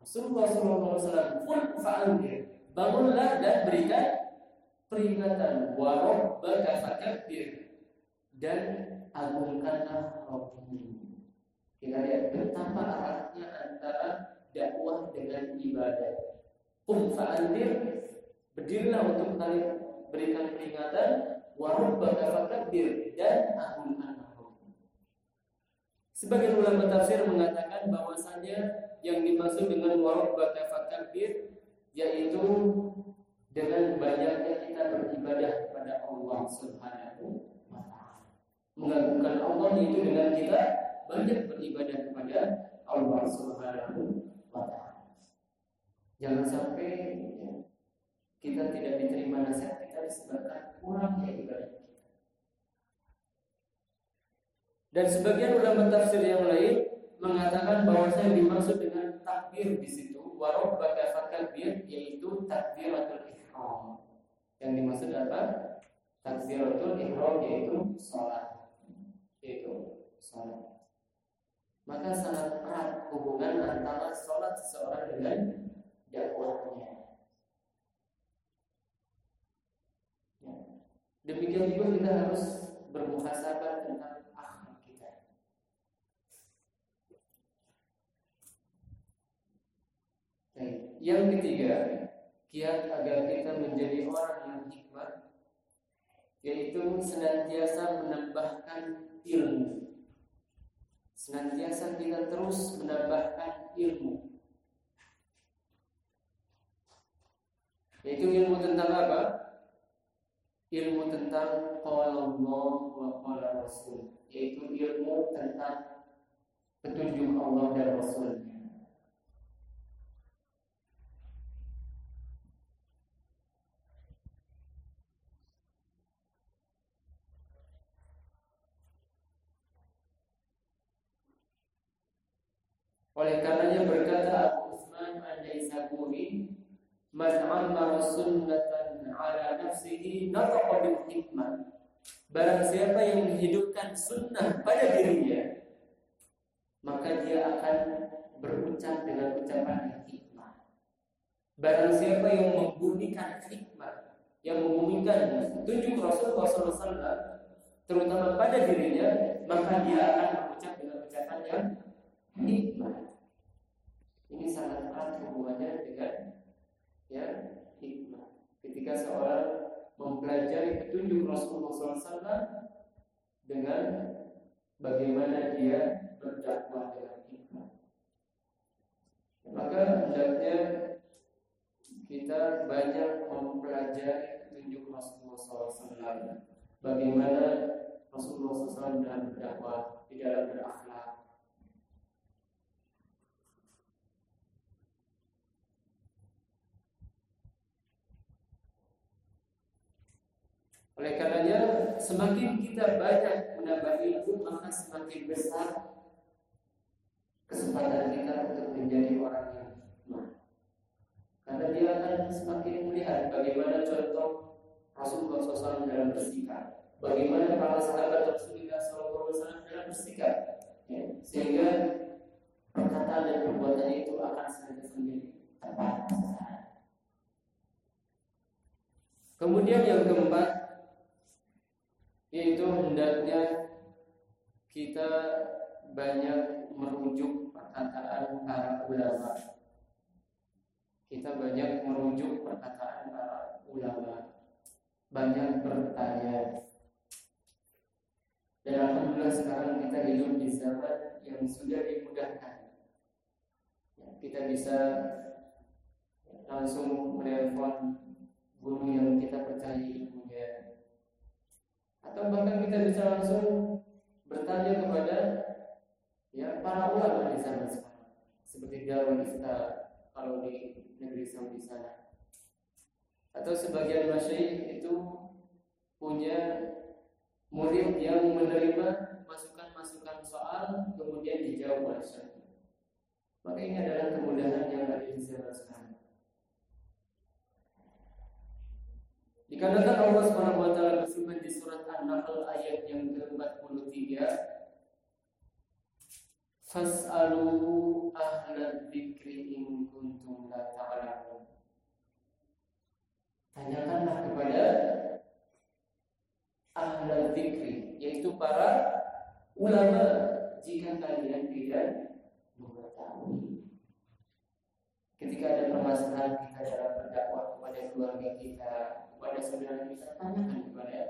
Rasulullah SAW. Pun fa'andir. Bangunlah dan berikan peringatan. Warobbaka fakabbir. Dan agungkanlah Rabbmu. Kita lihat betapa eratnya antara dakwah dengan ibadah. Qum fa'andir. Berdirilah untuk kalian berikan peringatan. Warobbaka fakabbir. Dan agungkanlah Sebagian ulama tafsir mengatakan bahwasanya yang dimaksud dengan warabbaka fakabir yaitu dengan banyaknya kita beribadah kepada Allah Subhanahu wa taala. Mengagungkan Allah itu dengan kita banyak beribadah kepada Allah Subhanahu wa taala. Jangan sampai ya, kita tidak diterima nasihat disebabkan kurangnya ibadah Dan sebagian ulama tafsir yang lain mengatakan bahwa saya dimaksud dengan takbir di situ warobbaka fakabir yaitu takbiratul ihram. Yang dimaksud apa? Takbiratul ihram yaitu sholat. Yaitu sholat. Maka sangat erat hubungan antara sholat seseorang dengan dakwahnya. Demikian juga kita harus bermuhasabah tentang akhlak kita. Yang ketiga, kiat agar kita menjadi orang yang hikmat yaitu senantiasa menambahkan ilmu. Senantiasa kita terus menambahkan ilmu. Yaitu ilmu tentang apa? Ilmu tentang qala Allah wa qala Rasul, yaitu ilmu tentang petunjuk Allah dan Rasulnya. Oleh karenanya berkata Abu Utsman An-Naisaburi, "Man 'ammara sunnatan 'ala nafsihi nataqa bil hikmah." Barang siapa yang menghidupkan sunnah pada dirinya, maka dia akan berucap dengan ucapan hikmah. Barang siapa yang membunyikan hikmah, yang membunyikan tunjuk Rasulullah SAW, terutama pada dirinya, maka dia akan berucap dengan ucapan yang hikmah. Ini sangat erat hubungannya dengan ya. Ketika seorang mempelajari petunjuk Rasulullah SAW dengan bagaimana dia berdakwah dengan hikmah. Maka hendaknya kita banyak mempelajari petunjuk Rasulullah SAW. Bagaimana Rasulullah SAW dalam berdakwah, di dalam berakhlak, Oleh karenanya semakin kita banyak menambah ilmu maka semakin besar kesempatan kita untuk menjadi orang yang hikmah. Karena dia akan semakin melihat bagaimana contoh Rasulullah SAW dalam bersikap, bagaimana para sahabat Rasulullah SAW dalam bersikap, ya, sehingga perkataan dan perbuatan itu akan senantiasa menjadi tepat. Kemudian yang keempat yaitu hendaknya kita banyak merujuk perkataan para ulama. Kita banyak merujuk perkataan para ulama. Banyak bertanya. Dan alhamdulillah sekarang kita hidup di zaman yang sudah dimudahkan. Ya, kita bisa langsung menelpon guru yang kita percaya ilmunya atau bahkan kita bisa langsung bertanya kepada ya para ulama di sana sekarang seperti Darul Ifta kalau di negeri Saudi sana atau sebagian masyayikh itu punya murid yang menerima masukan-masukan soal kemudian dijawab oleh syekh. Maka ini adalah kemudahan yang ada di zaman sekarang. Dikarenakan Allah Subhanahu wa taala berfirman di surat An-Nahl ayat yang ke-43 Fas'alu ahla dzikri in kuntum la ta'lamun. Tanyakanlah kepada ahla dzikri yaitu para ulama jika kalian tidak mengetahui. Ketika ada permasalahan kita dalam berdakwah kepada keluarga kita kepada saudara kita tanyakan kepada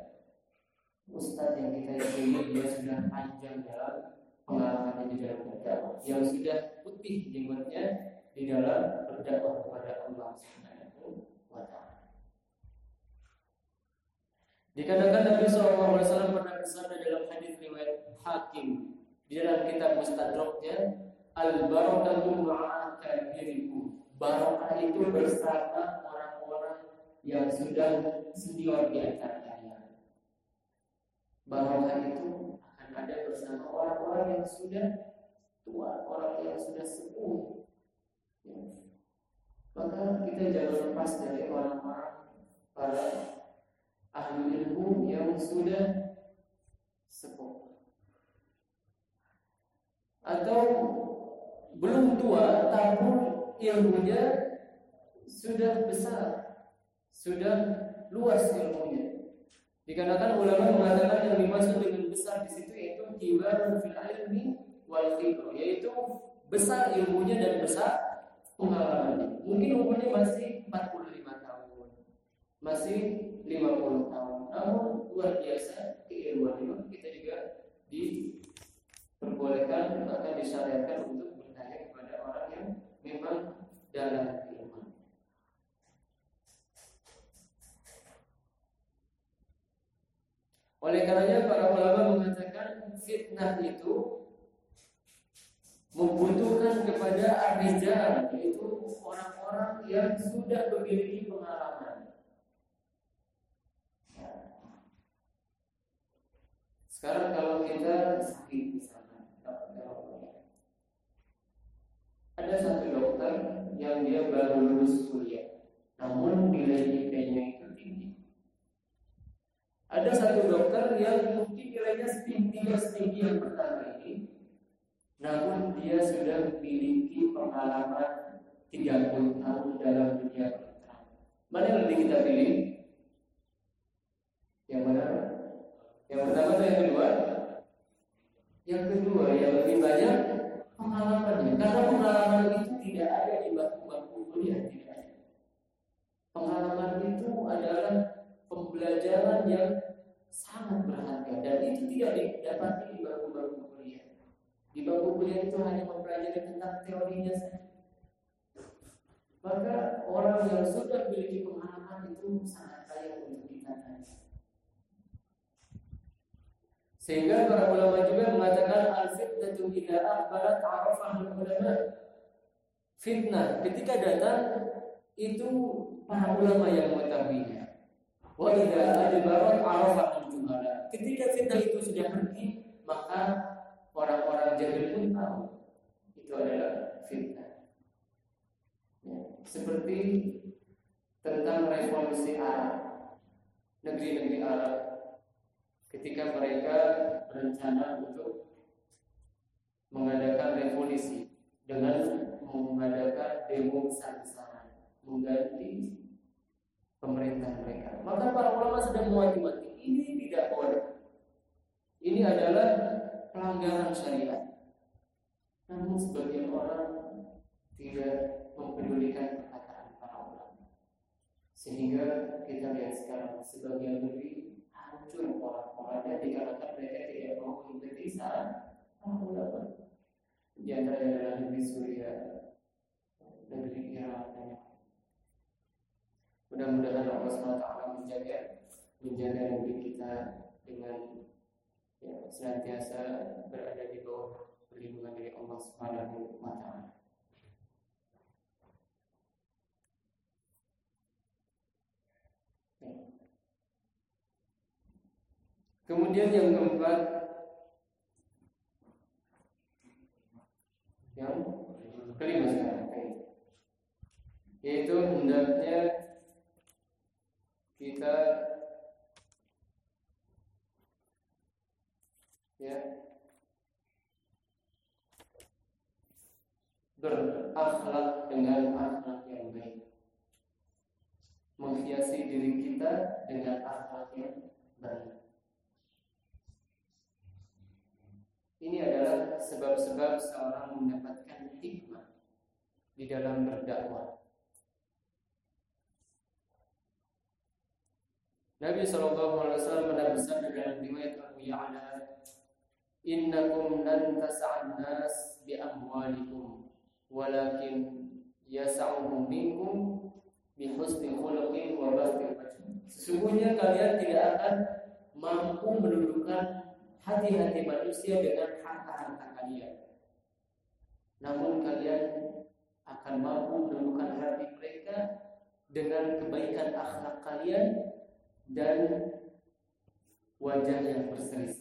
Ustadz yang kita ikuti dia sudah panjang dalam pengalamannya di dalam berdakwah yang sudah putih jenggotnya di dalam berdakwah kepada Allah Subhanahu wa taala. Dikatakan Nabi SAW pernah bersabda dalam hadis riwayat Hakim di dalam kitab Mustadraknya al barakatu ma'a kabirikum. Barakah itu bersama yang sudah senior di antara kalian. Barokah itu akan ada bersama orang-orang yang sudah tua, orang yang sudah sepuh. Ya. Maka kita jangan lepas dari orang-orang para ahli ilmu yang sudah sepuh. Atau belum tua, tapi ilmunya sudah besar sudah luas ilmunya. Dikarenakan ulama mengatakan yang dimaksud dengan besar di situ yaitu kibarun fil ilmi wal khibr, yaitu besar ilmunya dan besar pengalaman. Mungkin umurnya masih 45 tahun, masih 50 tahun. Namun luar biasa keilmuan kita juga diperbolehkan bahkan disyariatkan untuk bertanya kepada orang yang memang dalam ilmu. Oleh karenanya para ulama mengatakan fitnah itu membutuhkan kepada arrijal yaitu orang-orang yang sudah memiliki pengalaman. Sekarang kalau kita sakit misalnya, ada satu dokter yang dia baru lulus kuliah, namun nilai IP-nya. Ada satu dokter yang mungkin nilainya setinggi setinggi yang pertama ini, namun dia sudah memiliki pengalaman 30 tahun dalam dunia kedokteran. Mana yang lebih kita pilih? Yang mana? Yang pertama atau yang kedua? Yang kedua, yang lebih banyak pengalamannya. Karena pengalaman itu tidak ada di bangku-bangku kuliah, tidak ada. Pengalaman itu adalah pembelajaran yang sangat berharga dan itu tidak didapati di bangku-bangku kuliah. Di bangku kuliah itu hanya mempelajari tentang teorinya saja. Maka orang yang sudah memiliki pengalaman itu sangat kaya untuk tanya. Sehingga para ulama juga mengatakan al-fitnatu idza akhbarat arafah ulama. Fitnah ketika datang itu para ulama yang mengetahuinya. Juhala. Ketika fitnah itu sudah pergi, maka orang-orang jahil pun tahu itu adalah fitnah. Ya, seperti tentang revolusi Arab, negeri-negeri Arab ketika mereka berencana untuk mengadakan revolusi dengan mengadakan demo besar-besaran mengganti pemerintah mereka. Maka para ulama sedang mewajibkan ini tidak boleh. Ini adalah pelanggaran syariat. Namun sebagian orang tidak mempedulikan perkataan para ulama. Sehingga kita lihat sekarang sebagian negeri hancur orang-orangnya dikarenakan mereka tidak mau mengikuti saran para ulama. Di adalah negeri Suriah, negeri Irak dan Mudah-mudahan Allah SWT menjaga menjaga negeri kita dengan ya, senantiasa berada di bawah perlindungan dari Allah wa taala. Kemudian yang keempat yang kelima sekarang yaitu hendaknya kita ya. Berakhlak dengan akhlak yang baik. Menghiasi diri kita dengan akhlak yang baik. Ini adalah sebab-sebab seorang mendapatkan hikmah di dalam berdakwah. Nabi Wasallam pernah bersabda dalam riwayat Abu Ya'la, Innakum lan tas'an nas bi amwalikum, walakin yas'uhum minkum bi husni khuluqin wa bastil Sesungguhnya kalian tidak akan mampu menundukkan hati-hati manusia dengan harta-harta kalian. Namun kalian akan mampu menemukan hati mereka dengan kebaikan akhlak kalian dan wajah yang berseri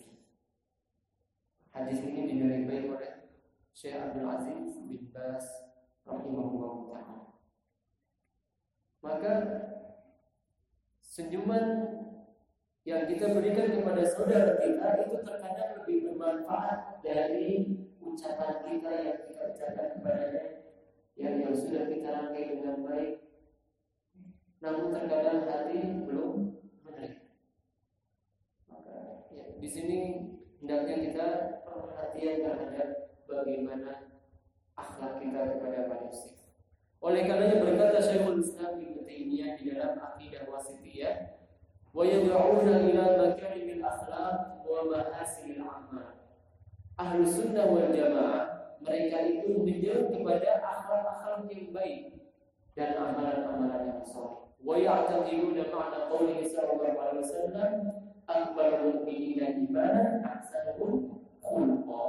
Hadis ini dinilai baik oleh Syekh Abdul Aziz bin Bas rahimahullah taala. Maka senyuman yang kita berikan kepada saudara kita itu terkadang lebih bermanfaat dari ucapan kita yang kita ucapkan kepadanya yang yang sudah kita rangkai dengan baik namun terkadang hati belum menerima maka ya, di sini hendaknya kita perhatian terhadap bagaimana akhlak kita kepada manusia Oleh karenanya berkata Syekhul Islam Ibnu Taimiyah di dalam Aqidah Wasithiyah, "Wa yad'una ila makarimil akhlaq wa mahasinil amal." Ahlu sunnah wal jamaah mereka itu menyeru kepada akhlak-akhlak yang baik dan amalan-amalan yang saleh. Wa ya'taqiduna ma'na qawlihi sallallahu alaihi wasallam, "Akmalul mu'minina imanan ahsanuhum khulqa."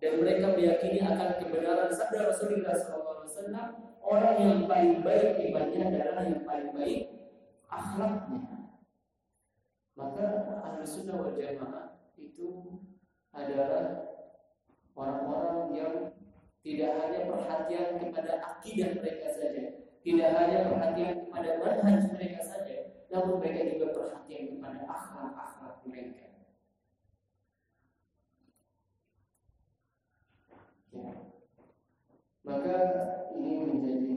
Dan mereka meyakini akan kebenaran sabda Rasulullah wasallam orang yang paling baik imannya adalah yang paling baik akhlaknya. Maka ahli sunnah wal jamaah itu adalah orang-orang yang tidak hanya perhatian kepada akidah mereka saja, tidak hanya perhatian kepada manhaj mereka saja, namun mereka juga perhatian kepada akhlak-akhlak mereka. Ya. Maka ini menjadi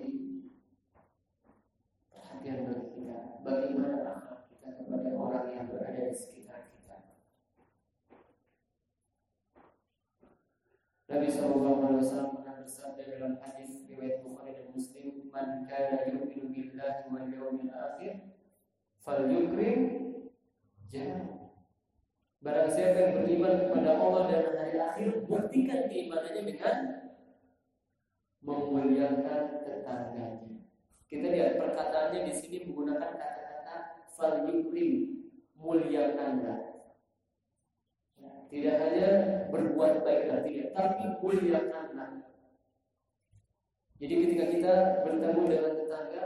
perhatian bagi kita. Bagaimana akhlak kita kepada orang yang berada di sekitar kita. Nabi Shallallahu Alaihi Wasallam pernah bersabda dalam hadis riwayat Bukhari dan Muslim, "Man kana yu'minu billahi wal yawmil akhir, falyukrim jangan." Barang siapa yang beriman kepada Allah dan hari akhir, buktikan keimanannya dengan memuliakan tetangganya. Kita lihat perkataannya di sini menggunakan kata-kata falyukrim, muliakanlah. Ya, tidak hanya berbuat baiklah tidak, tapi muliakanlah. Jadi ketika kita bertemu dengan tetangga,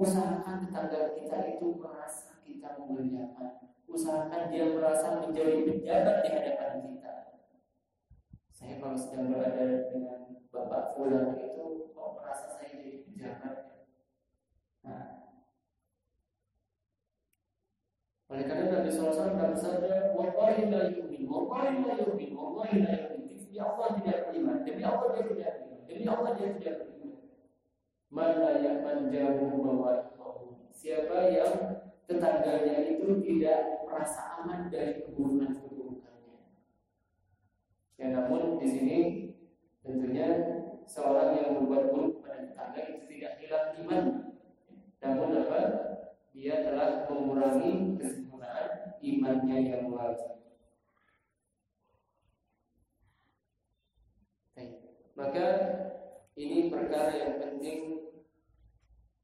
usahakan tetangga kita itu merasa kita memuliakan. Usahakan dia merasa menjadi pejabat di hadapan kita. Saya kalau sedang berada dengan Bapak Fulan itu kok merasa saya jadi pejabat Nah, oleh karena Nabi SAW dalam bersabda, Wallahi la yu'min, Wallahi la yu'min, Wallahi la yu'min. Demi Allah tidak beriman, demi Allah dia tidak beriman, demi Allah dia tidak beriman. Man la ya'man jahu bawa'iqahu. Siapa yang tetangganya itu tidak merasa aman dari keburukan-keburukannya. Ya namun di sini tentunya seorang yang berbuat buruk pada tetangga itu tidak hilang iman namun apa dia telah mengurangi kesempurnaan imannya yang wajib maka ini perkara yang penting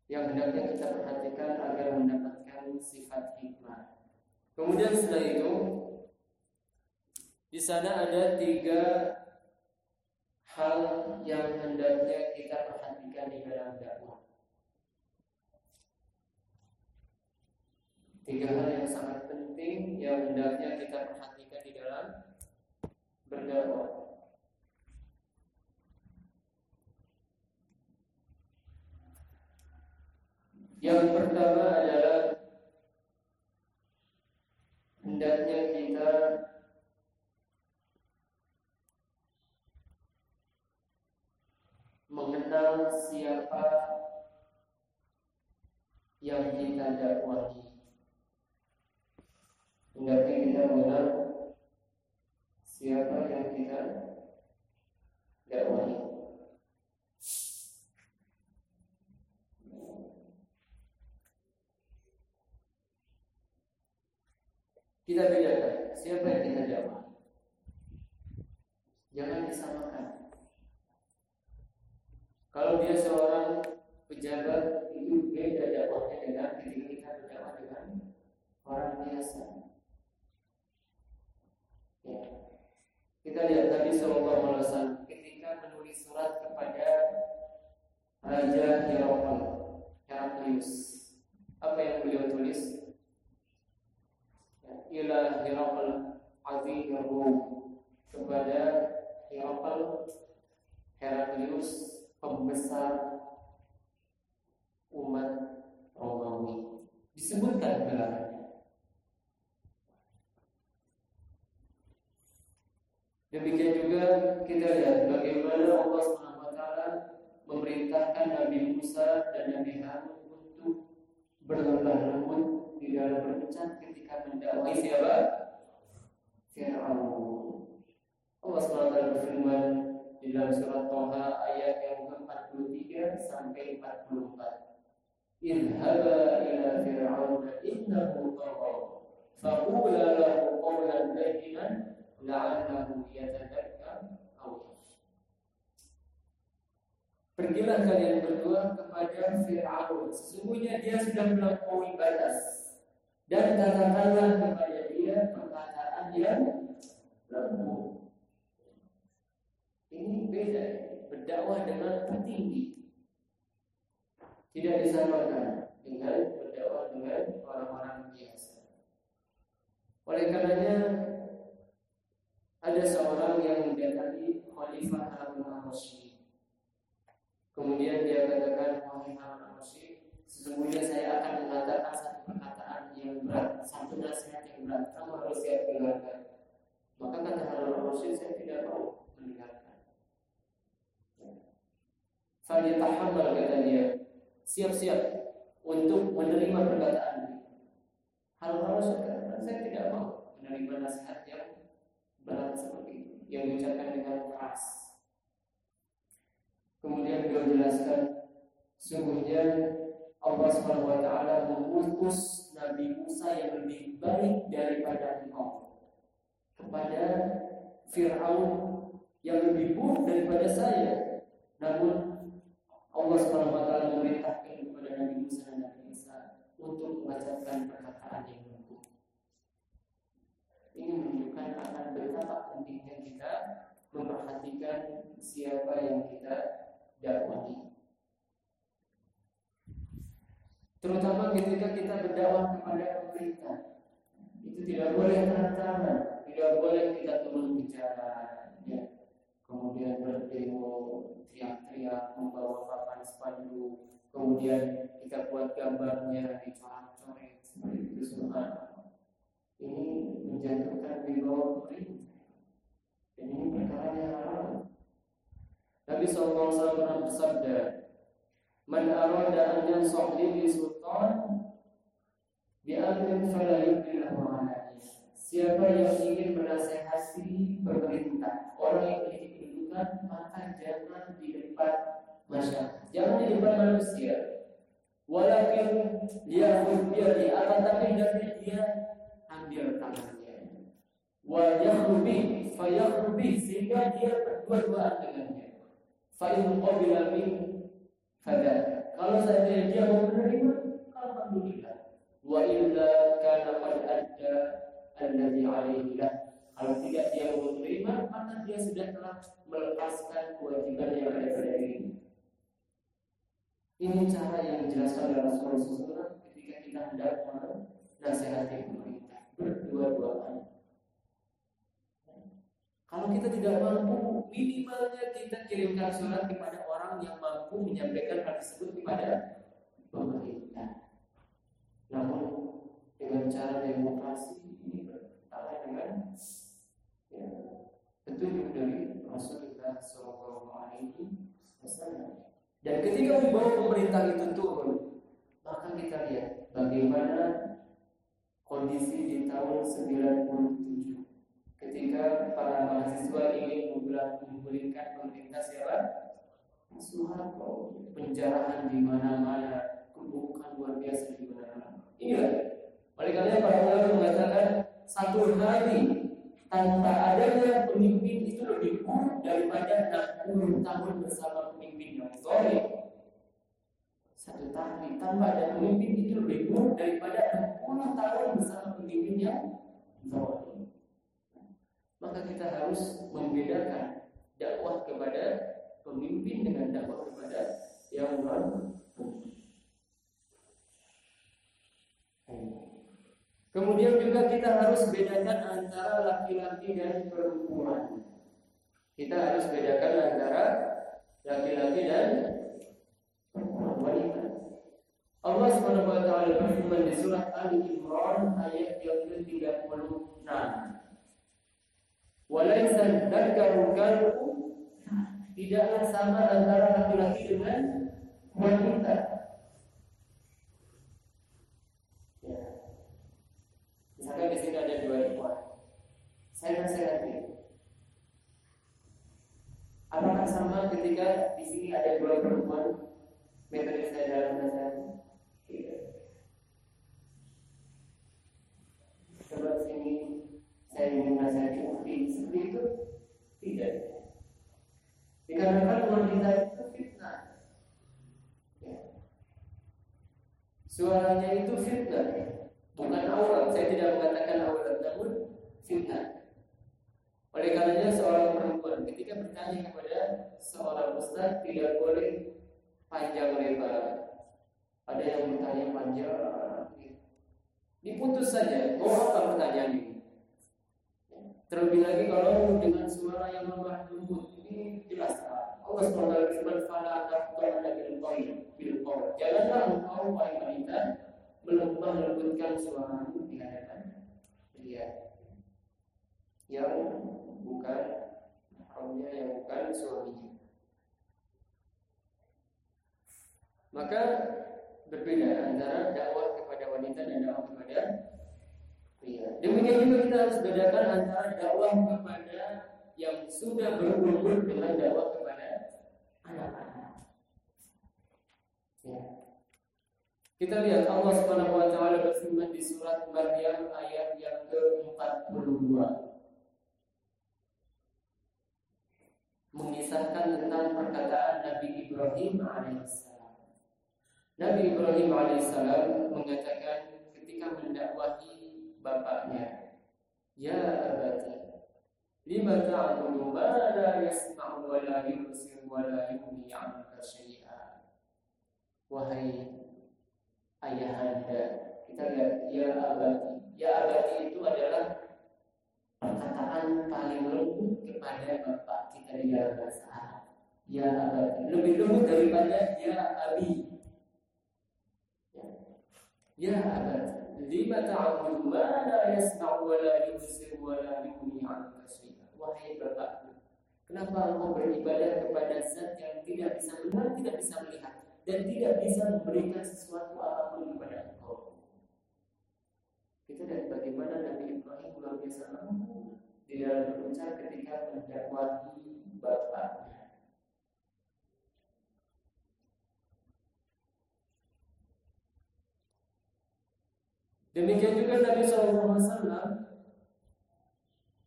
yang hendaknya kita perhatikan agar mendapatkan sifat hikmah. Kemudian setelah itu di sana ada tiga hal yang hendaknya kita perhatikan di dalam dakwah. Tiga hal yang sangat penting yang hendaknya kita perhatikan di dalam berdakwah. Yang pertama adalah hendaknya kita mengenal siapa yang kita dakwahi. Hendaknya kita mengenal siapa yang kita dakwahi. Kita bedakan siapa yang kita dakwahi. Jangan disamakan. Kalau dia seorang pejabat itu beda dakwahnya dengan ketika kita berdakwah dengan orang biasa. Ya. Kita lihat tadi Alaihi Wasallam ketika menulis surat kepada Raja Herakl, Heraklius. Apa yang beliau tulis? Ila Herakl Azim kepada Herakl Heraklius pembesar umat Romawi. Disebutkan gelarnya. Demikian juga kita lihat bagaimana Allah SWT memerintahkan Nabi Musa dan Nabi Harun untuk berlembah lembut di dalam berbicara ketika mendakwai siapa? Fir'aun. Allah SWT berfirman di dalam surat Toha ayat yang ke-45 43 sampai 44. Idhaba ila fir'aun innahu tagha. Faqula lahu qawlan layyinan la'allahu yatadhakkar aw Pergilah kalian berdua kepada Fir'aun. Sesungguhnya dia sudah melampaui batas. Dan katakanlah kepada dia perkataan yang lembut. Ini beda. Berdakwah dengan petinggi. Tidak disamakan dengan berdakwah dengan orang-orang biasa. Oleh karenanya ada seorang yang mendatangi Khalifah Harun al-Rasyid Kemudian dia katakan, wahai Harun al-Rasyid, sesungguhnya saya akan mengatakan satu perkataan yang berat, satu nasihat yang berat. Kamu harus siap dengarkan. Maka kata Harun al-Rasyid, saya tidak mau mendengarkan. Faliyatahammal kata dia, siap-siap untuk menerima perkataan. Harun al-Rasyid kata, saya tidak mau menerima nasihat yang berat seperti itu, yang diucapkan dengan keras. Kemudian beliau jelaskan sungguhnya Allah Subhanahu wa taala mengutus Nabi Musa yang lebih baik daripada engkau kepada Firaun yang lebih buruk daripada saya. Namun Allah Subhanahu wa taala memerintahkan kepada Nabi Musa dan Nabi Isa untuk mengucapkan perkataan yang lembut. Ini menunjukkan akan betapa pentingnya kita memperhatikan siapa yang kita dakwah Terutama ketika kita berdakwah kepada pemerintah. Itu tidak boleh terang tidak boleh kita turun bicara, ya. Kemudian berdemo, teriak-teriak, membawa papan spanduk, kemudian kita buat gambarnya dicoret-coret seperti itu semua. Ini menjatuhkan di bawah pemerintah. Dan ini perkara yang haram. Nabi SAW pernah bersabda, "Man arada an yansah li sultan bi amrin fala yudillahu Siapa yang ingin menasehati pemerintah, orang yang memiliki kedudukan, maka jangan di depan masyarakat, jangan di depan manusia. Walakin dia di akan tapi dari dia ambil tangannya. Wa yakhrubi fayakhrubi sehingga dia berdua-duaan dengannya. Fa'in qabila fada. Kalau saya dia mau menerima, alhamdulillah. Wa illa kana qad adda alladhi alaihi. Kalau tidak dia mau menerima, maka dia sudah telah melepaskan kewajiban yang ada pada diri. Ini cara yang dijelaskan oleh Rasulullah SAW ketika kita hendak menasehati pemerintah berdua-duaan. Kalau kita tidak mampu, minimalnya kita kirimkan surat kepada orang yang mampu menyampaikan hal tersebut kepada pemerintah. Namun dengan cara demokrasi ini bertentangan dengan ya, petunjuk dari Rasulullah SAW. Dan ketika membawa pemerintah itu turun, maka kita lihat bagaimana kondisi di tahun 97 ketika para mahasiswa ingin menggulingkan pemerintah siapa? Soeharto penjarahan di mana-mana keburukan luar biasa di mana-mana. Iya. Oleh karena para ulama mengatakan satu hari tanpa adanya pemimpin itu lebih buruk daripada 60 tahun bersama pemimpin yang soleh satu tahun tanpa ada pemimpin itu lebih buruk daripada 60 tahun bersama pemimpin yang soleh maka kita harus membedakan dakwah kepada pemimpin dengan dakwah kepada yang non Kemudian juga kita harus bedakan antara laki-laki dan perempuan. Kita harus bedakan antara laki-laki dan wanita. Allah Subhanahu wa taala berfirman di surat Ali Imran ayat yang ke-36. Walaysa dzakaru tidak tidaklah sama antara laki-laki dengan wanita. Ya. Misalkan di sini ada dua ikhwan. Saya nasihati. Apakah sama ketika di sini ada dua perempuan? Metode saya dalam nasihat saya ingin menasihati ini seperti itu tidak dikarenakan wanita itu fitnah ya. suaranya itu fitnah bukan aurat saya tidak mengatakan aurat namun fitnah oleh karenanya seorang perempuan ketika bertanya kepada seorang ustaz tidak boleh panjang lebar. Ada yang bertanya panjang, diputus saja. Mau apa pertanyaan ini? Terlebih lagi kalau dengan suara yang lemah lembut ini jelas Allah SWT berfirman fala taqta'na bil qawl bil qawl. Janganlah engkau wahai wanita melemah lembutkan suaramu di hadapan dia yang bukan mahramnya yang bukan suaminya. Maka berbeda antara dakwah kepada wanita dan dakwah kepada pria. Demikian juga kita harus bedakan antara dakwah kepada yang sudah berumur dengan dakwah kepada anak-anak. Ya. Kita lihat Allah Subhanahu wa taala berfirman di surat Maryam ayat yang ke-42. mengisahkan tentang perkataan Nabi Ibrahim alaihissalam. Nabi Ibrahim alaihissalam mengatakan ketika mendakwahi bapaknya, Ya abati, lima ta'budu ma la yasma'u wa la yubsir wa la yughni 'anka syai'a. Wahai ayahanda, kita lihat ya abati. Ya abati itu adalah perkataan paling lembut kepada bapak kita di dalam bahasa. Ya abadi. Lebih lembut daripada ya abi. Ya, ya abadi. Lima ta'budu ma la yasma'u wa la yubsir wa la yughni 'anka syai'a. Wahai bapakku, kenapa engkau beribadah kepada zat yang tidak bisa melihat, tidak bisa melihat dan tidak bisa memberikan sesuatu apa pun kepada engkau? Kita lihat bagaimana Nabi Ibrahim luar biasa mampu di dalam berucap ketika mendakwahi bapaknya. Demikian juga Nabi SAW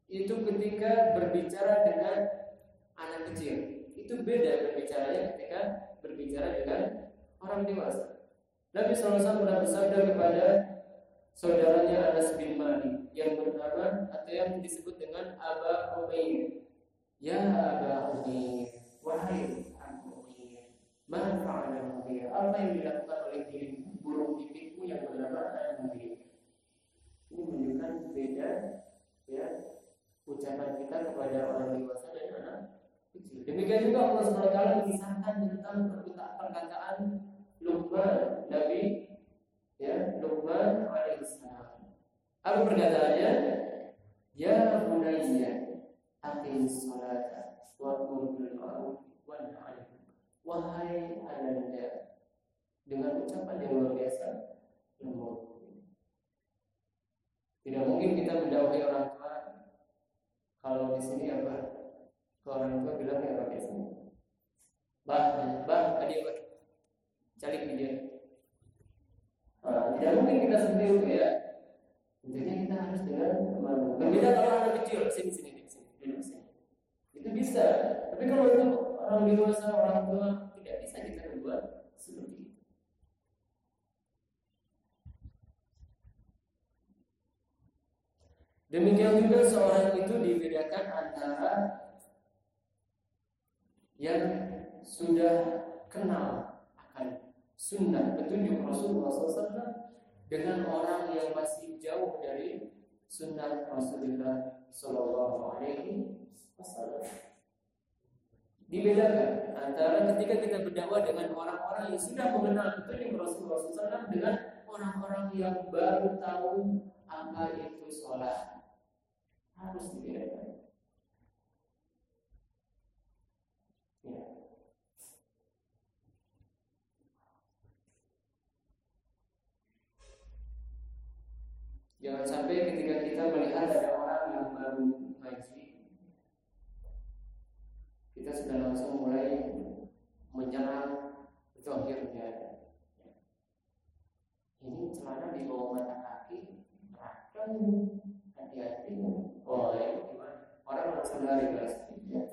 itu ketika berbicara dengan anak kecil itu beda berbicaranya ketika berbicara dengan orang dewasa. Nabi SAW pernah bersabda kepada saudaranya Anas bin Malik yang bernama atau yang disebut dengan Aba Umair Ya Aba Umair, wahai Abu Umair, man fa'ala? Apa yang dilakukan oleh dirimu burung pipikmu yang bernama menunjukkan beda ya ucapan kita kepada orang dewasa dan anak kecil. Demikian juga Allah SWT mengisahkan tentang perkataan Luqman Nabi ya Luqman alaihissalam. Apa perkataannya? Ya bunayya aqimis salata wa'mur bil ma'ruf wanha 'anil Wahai ananda dengan ucapan yang luar biasa lembut. Tidak mungkin kita mendakwahi orang tua kalau di sini apa? Kalau orang tua bilang ya apa biasanya? Bah, bah, adik bah, calik dia. Nah, tidak mungkin kita seperti itu ya. Intinya kita harus dengan kemaluan. Berbeda kalau anak kecil sini sini itu bisa tapi kalau itu orang dewasa orang tua tidak bisa kita berbuat seperti itu Demikian juga seorang itu dibedakan antara yang sudah kenal akan sunnah petunjuk Rasulullah SAW dengan orang yang masih jauh dari sunnah Rasulullah Sallallahu Alaihi Wasallam. Dibedakan antara ketika kita berdakwah dengan orang-orang yang sudah mengenal petunjuk Rasulullah SAW dengan orang-orang yang baru tahu apa itu sholat. Harus dibedakan. Ya. Jangan sampai ketika kita melihat ada orang yang baru ngaji, kita sudah langsung mulai menyerang itu akhirnya ini celana di bawah mata kaki rakan gimana orang lari guys ya.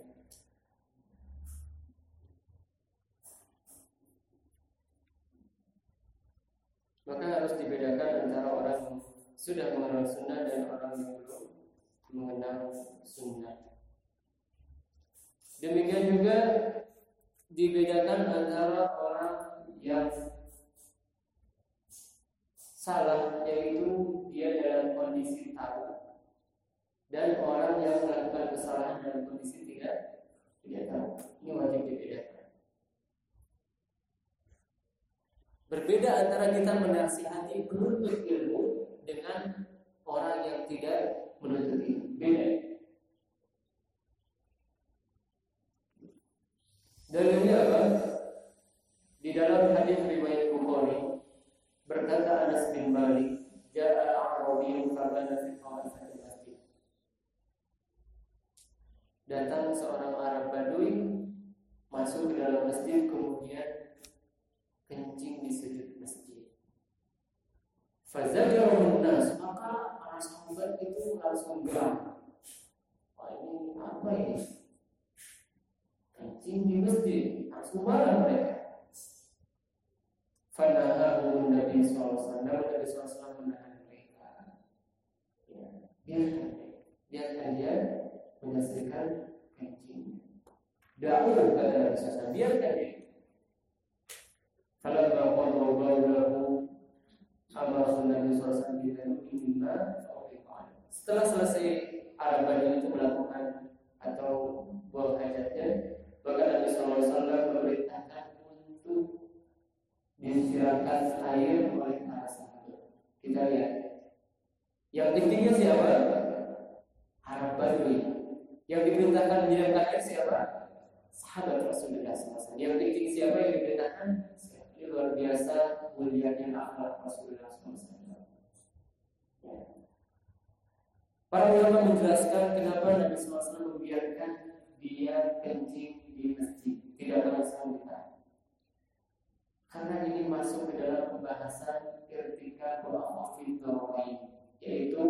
maka harus dibedakan antara orang yang sudah mengenal sunnah dan orang yang belum mengenal sunnah. Demikian juga dibedakan antara orang yang salah yaitu dia dalam kondisi tahu dan orang yang melakukan kesalahan dalam kondisi tidak tidak tahu. Ini wajib dibedakan. Berbeda antara kita menasihati penuntut ilmu dengan orang yang tidak menuntut ilmu. Beda. Dalilnya apa? Di dalam hadis riwayat Bukhari berkata Anas bin Malik, "Ja'a Arabiyyun faqala fi qawafatil masjid." Datang seorang Arab Badui masuk ke dalam masjid kemudian kencing di sudut masjid. Fazajarun nas maka para sahabat itu langsung geram. Wah ini apa ini? Kencing di masjid, langsung marah mereka. Fanahahu Nabi SAW Nabi SAW menahan mereka ya, Biarkan Biarkan dia menyelesaikan kencing Da'ul kata Nabi SAW Biarkan dia falamma qadaw bawlahu amara Nabi sallallahu alaihi wasallam setelah selesai Arab itu melakukan atau buang hajatnya maka Nabi wasallam memerintahkan untuk disiramkan air oleh para sahabat. Kita lihat. Yang kencingnya siapa? Arab Badui yang diperintahkan menyiramkan air siapa sahabat Rasulullah SAW yang kencing siapa yang diperintahkan luar biasa mulianya akhlak Rasulullah SAW. Ya. Para ulama menjelaskan kenapa Nabi SAW membiarkan dia kencing di masjid, tidak langsung kita. Karena ini masuk ke dalam pembahasan irtika wa'afil yaitu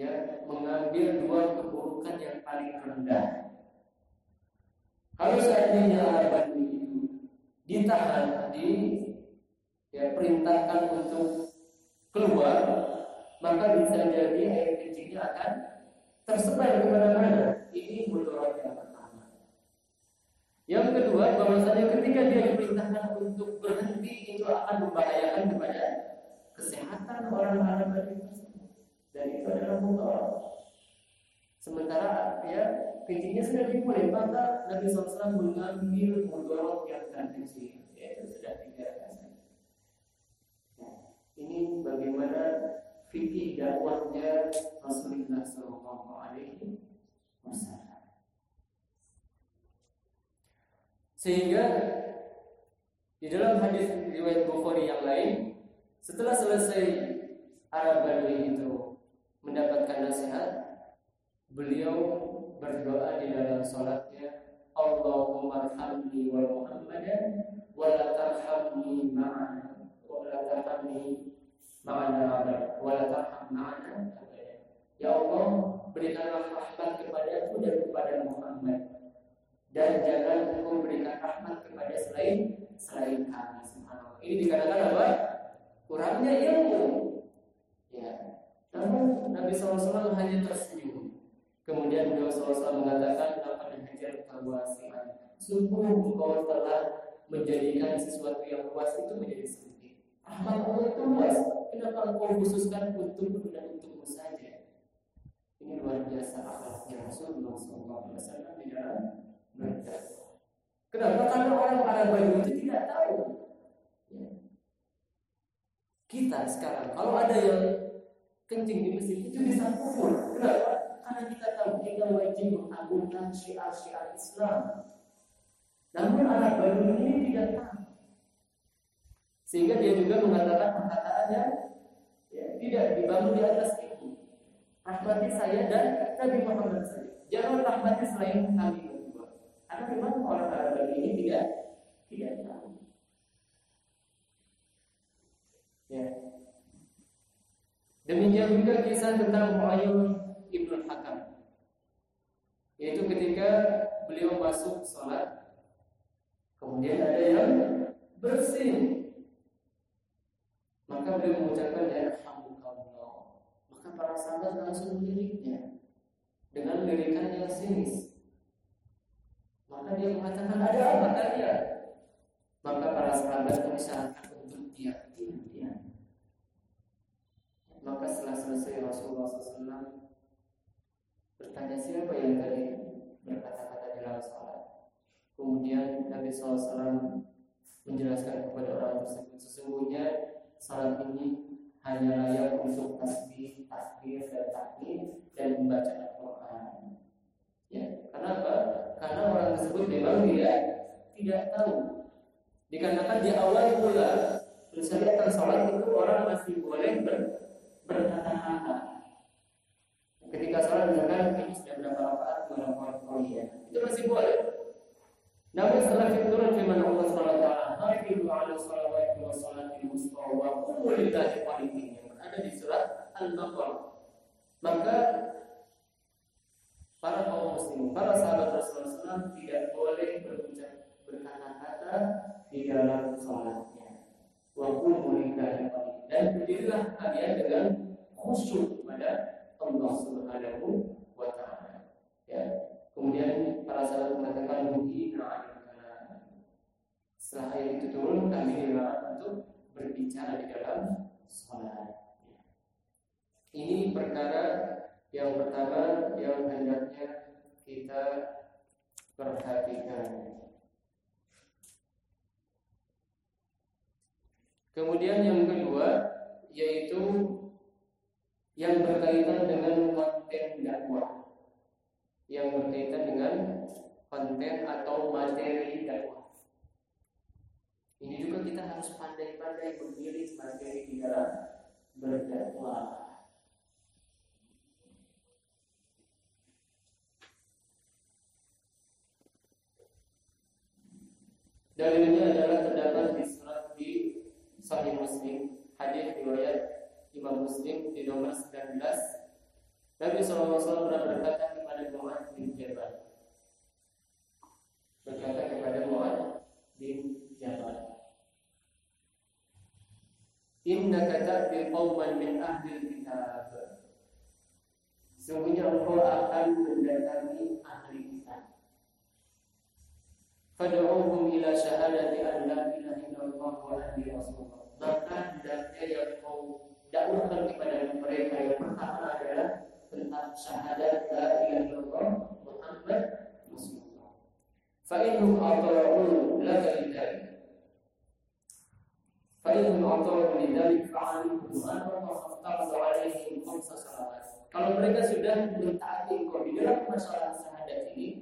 ya mengambil dua keburukan yang paling rendah. Kalau seandainya ada ditahan, di ya, perintahkan untuk keluar, maka bisa jadi air kencingnya akan tersebar ke mana-mana. Ini mudarat yang pertama. Yang kedua, bahwasanya ketika dia diperintahkan untuk berhenti itu akan membahayakan kepada kesehatan orang-orang. Dan itu adalah mudarat. Sementara ya kencingnya sudah dimulai, maka Nabi SAW mengambil mudorot yang terkecil, yaitu sudah tiga kali. Nah, ini bagaimana fikih dakwahnya Rasulullah Shallallahu Alaihi Wasallam. Sehingga di dalam hadis riwayat Bukhari yang lain, setelah selesai Arab Badui itu mendapatkan nasihat, beliau berdoa di dalam sholatnya Allahumma arhamni wa Muhammadan wa la tarhamni ma'ana wa la tarhamni ma'ana abad wa la tarham ma'ana. Ya Allah berikanlah rahmat kepadaku dan kepada Muhammad. Dan jangan engkau berikan rahmat kepada selain selain kami. Subhanallah. Ini dikatakan apa? Kurangnya ilmu. Ya namun Nabi SAW hanya tersenyum Kemudian beliau SAW mengatakan apa hajar kewasian. Sungguh engkau telah menjadikan sesuatu yang luas itu menjadi sempit. Rahmat Allah itu luas. Kenapa engkau khususkan untuk dan untukmu saja? Ini luar biasa akhlaknya Rasulullah SAW di dalam berdakwah. Kenapa? Karena orang Arab itu tidak tahu. Ya. Kita sekarang kalau ada yang kencing di masjid itu bisa kufur. Kenapa? Karena kita tahu kita wajib mengagungkan syiar-syiar Islam. Namun anak baru ini tidak tahu. Sehingga dia juga mengatakan perkataannya ya, tidak dibangun di atas itu. Rahmati saya dan Nabi Muhammad saja. Jangan rahmati selain kami berdua. Karena memang orang Arab ini tidak tidak tahu. Ya. Demikian juga kisah tentang Muayyid Ibnu Hakam yaitu ketika beliau masuk sholat kemudian ada yang bersin Maka beliau mengucapkan ya Alhamdulillah. Maka para sahabat langsung meliriknya dengan lirikan yang sinis. Maka dia mengatakan ada apa kalian? Maka para sahabat mengisyaratkan untuk dia diam diam. Maka setelah selesai Rasulullah SAW bertanya siapa yang tadi berkata-kata dalam salat. Kemudian Nabi SAW menjelaskan kepada orang tersebut sesungguhnya salat ini hanya layak untuk tasbih, takbir dan takbir dan membaca Al-Quran. Ya, kenapa? Karena orang tersebut memang tidak tidak tahu. Dikarenakan di awal mula mensyariatkan salat itu orang masih boleh ber, berkata-kata. Ketika salat misalkan ini sudah berapa rakaat, dua rakaat, iya, itu masih boleh. Namun setelah turun firman Allah Subhanahu wa taala, "Hafizu 'ala salawati wa salatil wusta wa qumu lillahi qanitin." Yang ada di surat Al-Baqarah. Maka para kaum muslim, para sahabat Rasulullah SAW tidak boleh berucap berkata-kata di dalam salatnya. Wa qumu lillahi qanitin. Dan berdirilah kalian dengan khusyuk kepada Allah Subhanahu wa taala. Ya, Kemudian para sahabat mengatakan karena setelah ayat itu turun kami dilarang untuk berbicara di dalam sholat. Ini perkara yang pertama yang hendaknya kita perhatikan. Kemudian yang kedua yaitu yang berkaitan dengan konten dakwah yang berkaitan dengan konten atau materi dakwah. Ini juga kita harus pandai-pandai memilih materi di dalam berdakwah. Dalilnya adalah terdapat Sahih Muslim, hadis riwayat Imam Muslim di nomor 19. Nabi SAW pernah berkata kepada Mu'ad bin Jabal berkata kepada Mu'ad bin Jabal Innaka ta'ti qawman min ahli kitab Sungguhnya engkau akan mendatangi ahli Fad'uhum ila syahadati an la ilaha illallah wa anni rasulullah Maka hendaknya yang kau dakwahkan kepada mereka yang pertama adalah tentang syahadat la ilaha illallah Muhammad Rasulullah. Fa innahum ata'u laka lidzalik. Fa innahum ata'u lidzalik fa'alim anna Allah alaihim khamsa salawat. Kalau mereka sudah mentaati engkau di dalam masalah syahadat ini,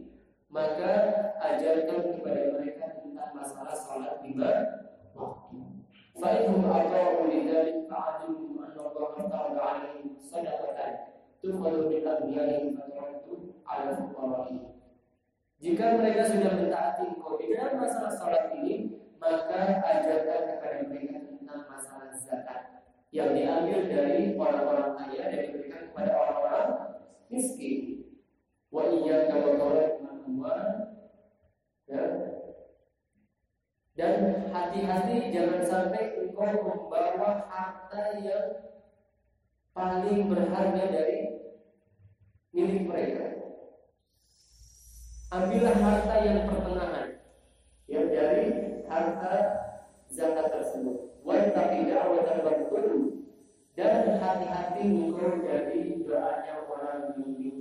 maka ajarkan kepada mereka tentang masalah salat lima waktu. Fa innahum ata'u lidzalik fa'alim anna Allah ta'ala alaihim sadaqatan tukhadu min agniyaihim fataratu ala fuqara'i. Jika mereka sudah mentaati engkau di dalam masalah salat ini, maka ajarkan kepada mereka tentang masalah zakat yang diambil dari orang-orang kaya dan diberikan kepada orang-orang miskin. Wa iyyaka wa qawlan ya. Dan hati-hati jangan sampai engkau membawa harta yang paling berharga dari milik mereka. Ambillah harta yang pertengahan, yang dari harta zakat tersebut. Wa da'watan dulu dan hati-hati engkau dari doanya orang ini.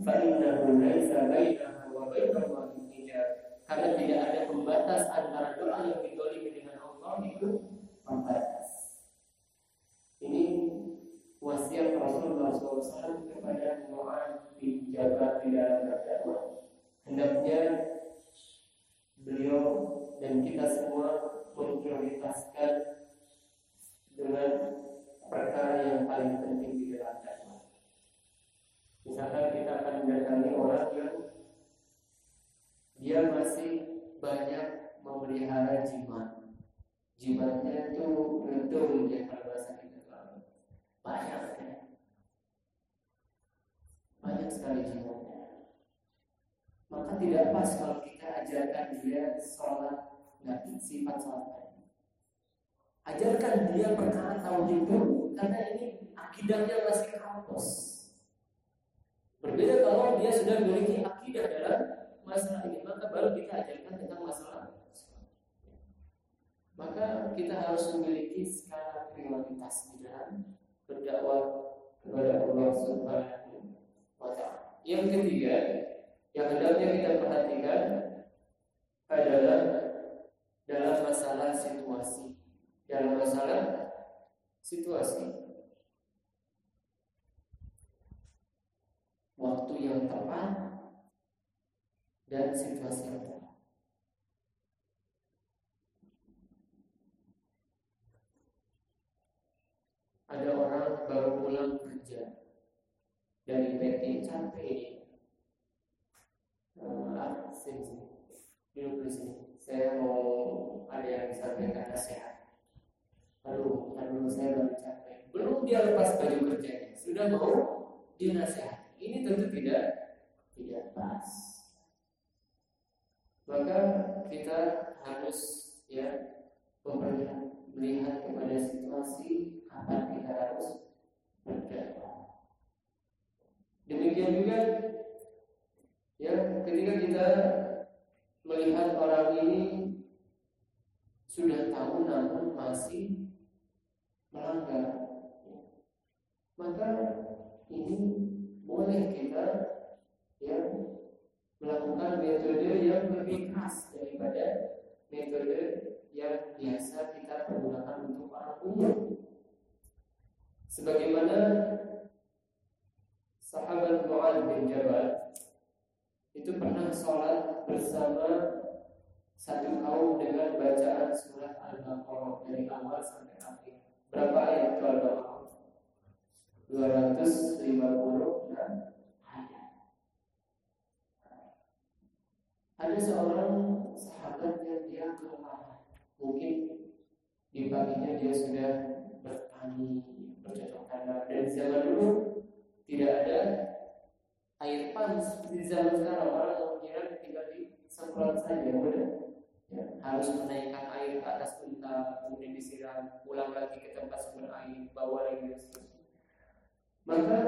Innahu laisa bainahu wa bainallahi Karena tidak ada pembatas antara doa yang didolimi dengan Allah itu pembatas. Ini wasiat Rasulullah SAW kepada Mu'ad bin Jabal di dalam berdakwah. Hendaknya beliau dan kita semua memprioritaskan dengan perkara yang paling penting di dalam dakwah. Misalkan kita akan mendatangi orang yang dia masih banyak memelihara jimat. Jimatnya itu lentur ya kalau bahasa banyak sekali. Banyak sekali jimatnya. Maka tidak pas kalau kita ajarkan dia sholat nggak sifat sholat. Ajarkan dia perkara tauhid itu karena ini akidahnya masih kampus. Berbeda kalau dia sudah memiliki akidah dalam masalah ini, maka baru kita ajarkan tentang masalah. Maka kita harus memiliki skala prioritas di dalam berdakwah kepada Allah Subhanahu wa taala. Yang ketiga, yang hendaknya kita perhatikan adalah dalam masalah situasi. Dalam masalah situasi. Waktu yang tepat dan situasi yang tepat. Ada orang baru pulang kerja. Dari PT capek ah sini sini duduk di sini. Saya mau ada yang disampaikan nasihat. Aduh aduh saya baru capek. Belum dia lepas baju kerjanya. Sudah mau dinasehati ini tentu tidak tidak pas. Maka kita harus ya memperlihat melihat kepada situasi kapan kita harus berdakwah. Demikian juga Ya, ketika kita melihat orang ini sudah tahu namun masih melanggar, maka ini boleh kita ya melakukan metode yang lebih keras daripada metode yang biasa kita pergunakan untuk orang umum. Sebagaimana sahabat Mu'ad bin Jabal itu pernah sholat bersama satu kaum dengan bacaan surat Al-Baqarah dari awal sampai akhir. Berapa ayat itu Al-Baqarah? 256 ayat. Ada seorang sahabat yang dia kelelahan. Mungkin di paginya dia sudah bertani, bercocok tanam. Dan zaman dulu tidak ada air panas di zaman sekarang orang mengira tinggal semprot saja benar ya, harus menaikkan air ke atas unta kemudian disiram pulang lagi ke tempat sumber air bawa lagi dan seterusnya maka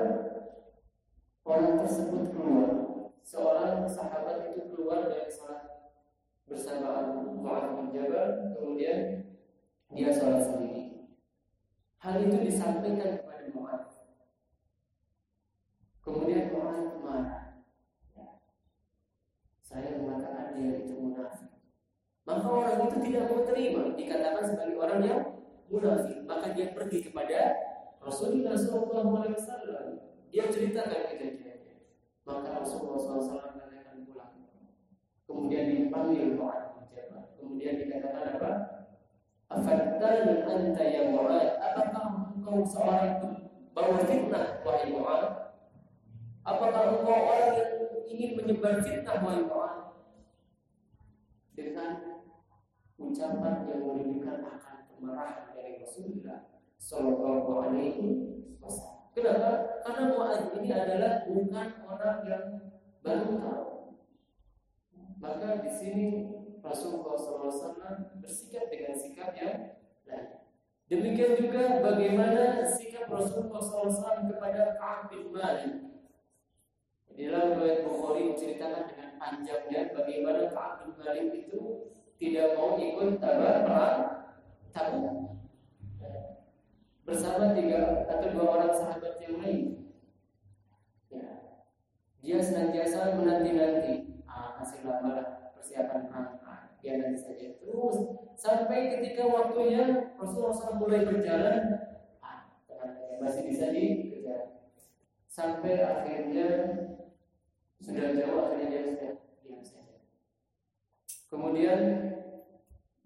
orang tersebut keluar seorang sahabat itu keluar dari salat bersama Mu'ad bin Jabal kemudian dia sholat sendiri hal itu disampaikan kepada Mu'ad Kemudian orang marah. Ya. Saya mengatakan dia itu munafik. Maka orang itu tidak mau terima dikatakan sebagai orang yang munafik. Maka dia pergi kepada Rasulullah SAW. Dia ceritakan kejadiannya. Maka Rasulullah SAW mengatakan pulang. Kemudian dipanggil Mu'ad Kemudian dikatakan apa? Afattan anta ya Mu'ad. Apakah engkau seorang bawa fitnah wahai Mu'ad? Apakah engkau orang yang ingin menyebar fitnah wahai Mu'ad? Dengan ucapan yang menunjukkan akan kemarahan dari Rasulullah Sallallahu Alaihi Wasallam. Kenapa? Karena Mu'ad ini adalah bukan orang yang baru tahu. Maka di sini Rasulullah SAW bersikap dengan sikap yang lain. Demikian juga bagaimana sikap Rasulullah SAW kepada Ka'ab bin Malik di dalam riwayat Bukhari menceritakan dengan panjangnya bagaimana Ka'ab bin Malik itu tidak mau ikut tabar perang Tabuk bersama tiga atau dua orang sahabat yang lain. Ya. Dia senantiasa menanti-nanti, ah, masih lama persiapan perang, ah, dia nanti saja terus sampai ketika waktunya Rasulullah SAW mulai berjalan, ah, masih bisa dikejar sampai akhirnya sudah jauh akhirnya dia sudah diam saja. Kemudian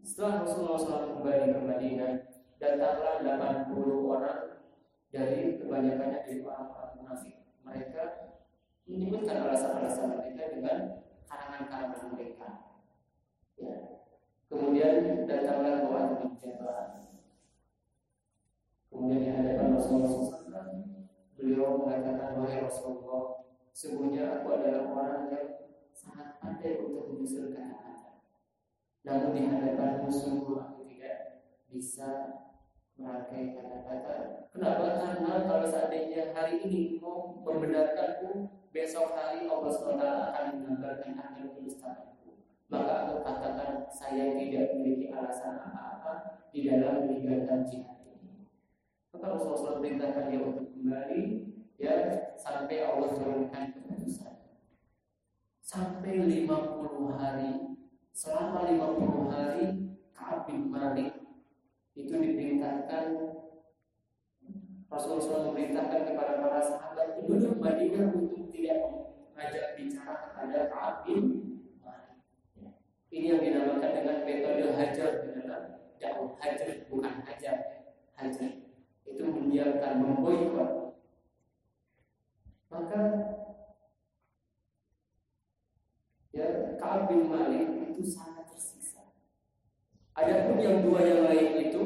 setelah Rasulullah SAW kembali ke Madinah, datanglah 80 orang dari kebanyakannya dari orang-orang munafik. Mereka menyebutkan alasan-alasan mereka dengan karangan-karangan mereka. Ya. Kemudian datanglah Mu'ad bin Jabal. Kemudian di hadapan Rasulullah SAW, beliau mengatakan, wahai Rasulullah, Sungguhnya aku adalah orang yang sangat pandai untuk menyusul kata-kata. Namun di hadapanmu sungguh aku tidak bisa merangkai kata-kata. Kenapa? Karena kalau seandainya hari ini kau membenarkanku, besok hari Allah SWT akan mengabarkan akan kedustaanku. Maka aku katakan saya tidak memiliki alasan apa-apa di dalam meninggalkan jihad ini. Maka Rasulullah perintahkan dia untuk kembali ya sampai Allah turunkan keputusan. Sampai 50 hari, selama 50 hari Ka'ab bin Malik itu diperintahkan Rasulullah SAW memerintahkan kepada para sahabat penduduk Madinah untuk tidak mengajak bicara kepada Ka'ab bin Malik. Ini yang dinamakan dengan metode hajar di dalam dakwah. Hajar bukan hajar hajar. Itu mendiamkan memboikot. Maka ya Ka'ab bin Malik itu sangat Adapun yang dua yang lain itu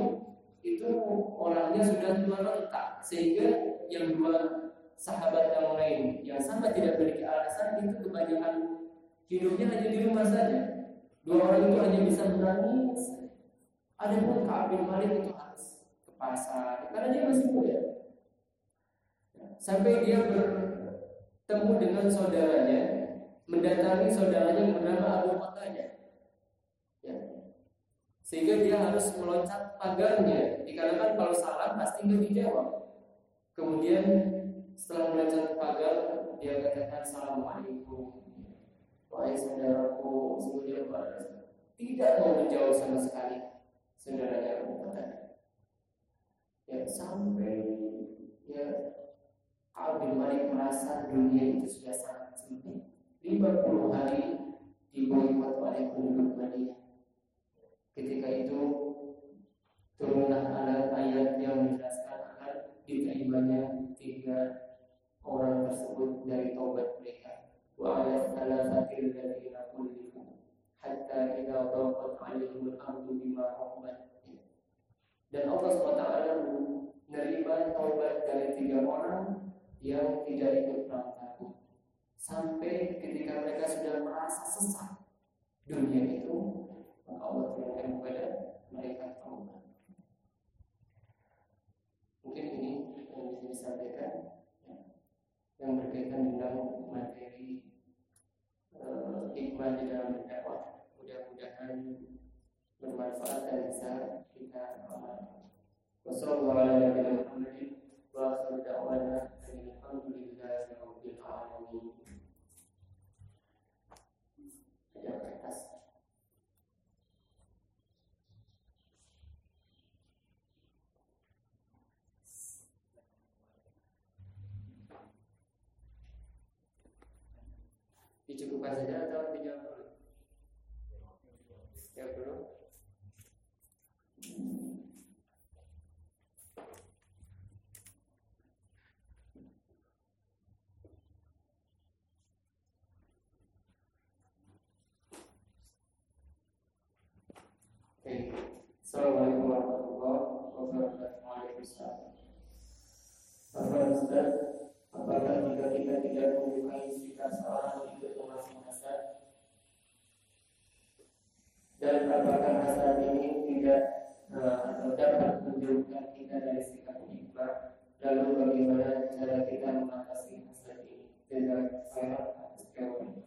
itu orangnya sudah tua renta sehingga yang dua sahabat yang lain yang sama tidak memiliki alasan itu kebanyakan hidupnya hanya di rumah saja. Dua orang itu hanya bisa menangis. Adapun Ka'ab bin Malik itu harus ke pasar karena dia masih muda. Sampai dia bertemu dengan saudaranya, mendatangi saudaranya bernama Abu Qatadah sehingga dia harus meloncat pagarnya. Dikarenakan kalau salam pasti nggak dijawab. Kemudian setelah meloncat pagar dia katakan assalamualaikum. Wahai saudaraku sungguh tidak mau menjawab sama sekali saudaranya Abu ya sampai ya Abu Malik merasa dunia itu sudah sangat sempit. 50 hari diboikot oleh penduduk Madinah Ketika itu turunlah ayat yang menjelaskan akan diterimanya tiga orang tersebut dari taubat mereka. Wa ala salasatil ladzina kullifu hatta idza daqat 'alaihim al-ardu bima rahabat. Dan Allah SWT menerima taubat dari tiga orang yang tidak ikut perang sampai ketika mereka sudah merasa sesat dunia itu maka Allah turunkan kepada mereka taubat. Mungkin ini yang bisa disampaikan ya, yang berkaitan dengan materi uh, hikmah di dalam dakwah. Mudah-mudahan bermanfaat dan bisa kita amalkan. Wassalamualaikum warahmatullahi wabarakatuh. Ada kertas. Dicukupkan saja dulu? Dulu. Assalamualaikum warahmatullahi wabarakatuh. Ustaz, apakah jika kita tidak sikap seorang dan apakah hasad ini tidak uh, atau dapat menjauhkan kita dari sikap ikhbar lalu bagaimana cara kita mengatasi hasad ini? Dengan sangat atas jawaban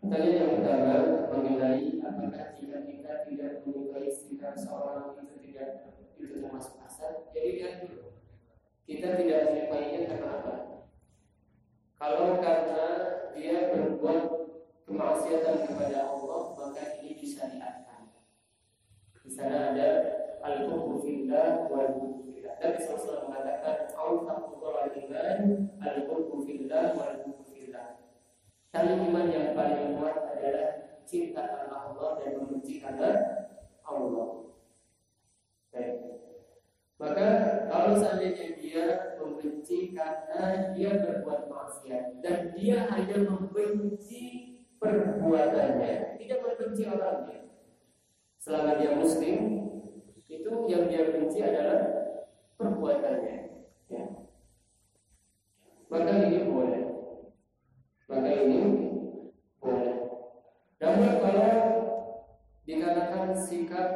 Pertanyaan yang pertama mengenai apakah jika kita tidak menyukai sikap seorang itu tidak itu termasuk hasad? Jadi lihat dulu, kita tidak menyukainya karena apa? Kalau karena dia berbuat kemaksiatan kepada Allah maka ini disyariatkan. Di sana ada al-hubbu fillah wal fillah. SAW mengatakan al iman al-hubbu fillah wal fillah. Tali iman yang paling kuat adalah cinta karena Allah dan membenci karena Allah. Baik. Maka kalau seandainya dia membenci karena dia berbuat maksiat dan dia hanya membenci perbuatannya, tidak membenci orangnya. Selama dia muslim, itu yang dia benci adalah perbuatannya. Ya. Maka ini boleh. Maka ini boleh. Namun kalau dikatakan sikap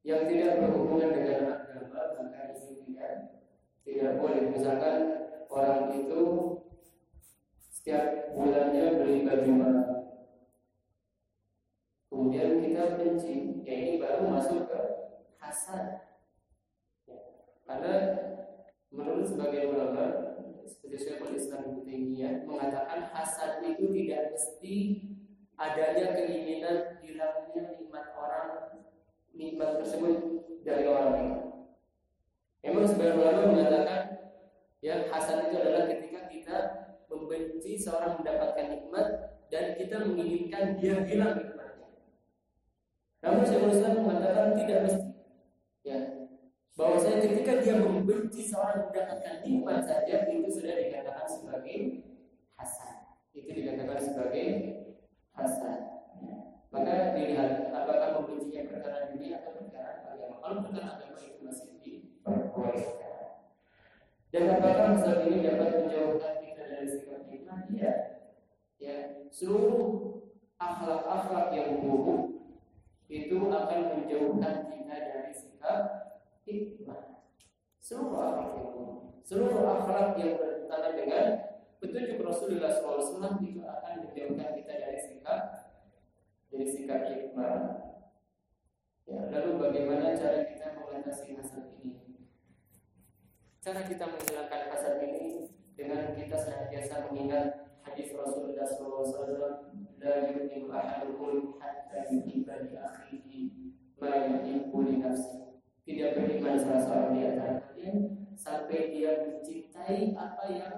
yang tidak berhubungan dengan tidak boleh. Misalkan orang itu setiap bulannya beli baju baru, kemudian kita benci, ya ini baru masuk ke hasad. Ya. Karena menurut sebagian ulama seperti Syekhul Islam Taimiyah mengatakan hasad itu tidak mesti adanya keinginan hilangnya nikmat orang nikmat tersebut dari orang lain. Sebagian ulama mengatakan ya hasad itu adalah ketika kita membenci seorang mendapatkan nikmat dan kita menginginkan dia hilang nikmatnya. Namun Syekhul Islam mengatakan tidak mesti. Ya, bahwa saya ketika dia membenci seorang mendapatkan nikmat saja itu sudah dikatakan sebagai hasad. Itu dikatakan sebagai hasad. Maka dilihat apakah membencinya perkara dunia atau perkara agama. Kalau perkara agama itu masih diperbolehkan. Dan apakah masalah ini dapat menjauhkan kita dari sikap hikmah? Iya. Ya, seluruh akhlak-akhlak yang buruk itu akan menjauhkan kita dari sikap hikmah. Seluruh akhlak yang buruk, seluruh akhlak yang bertentangan dengan petunjuk Rasulullah SAW itu akan menjauhkan kita dari sikap dari sikap hikmah. Ya, lalu bagaimana cara kita mengatasi hasad ini? Cara kita menghilangkan hasad ini dengan kita senantiasa mengingat hadis Rasulullah SAW la yu'minu ahadukum hatta yuhibba li akhihi ma yuhibbu li nafsihi tidak beriman salah seorang di antara kalian sampai dia mencintai apa yang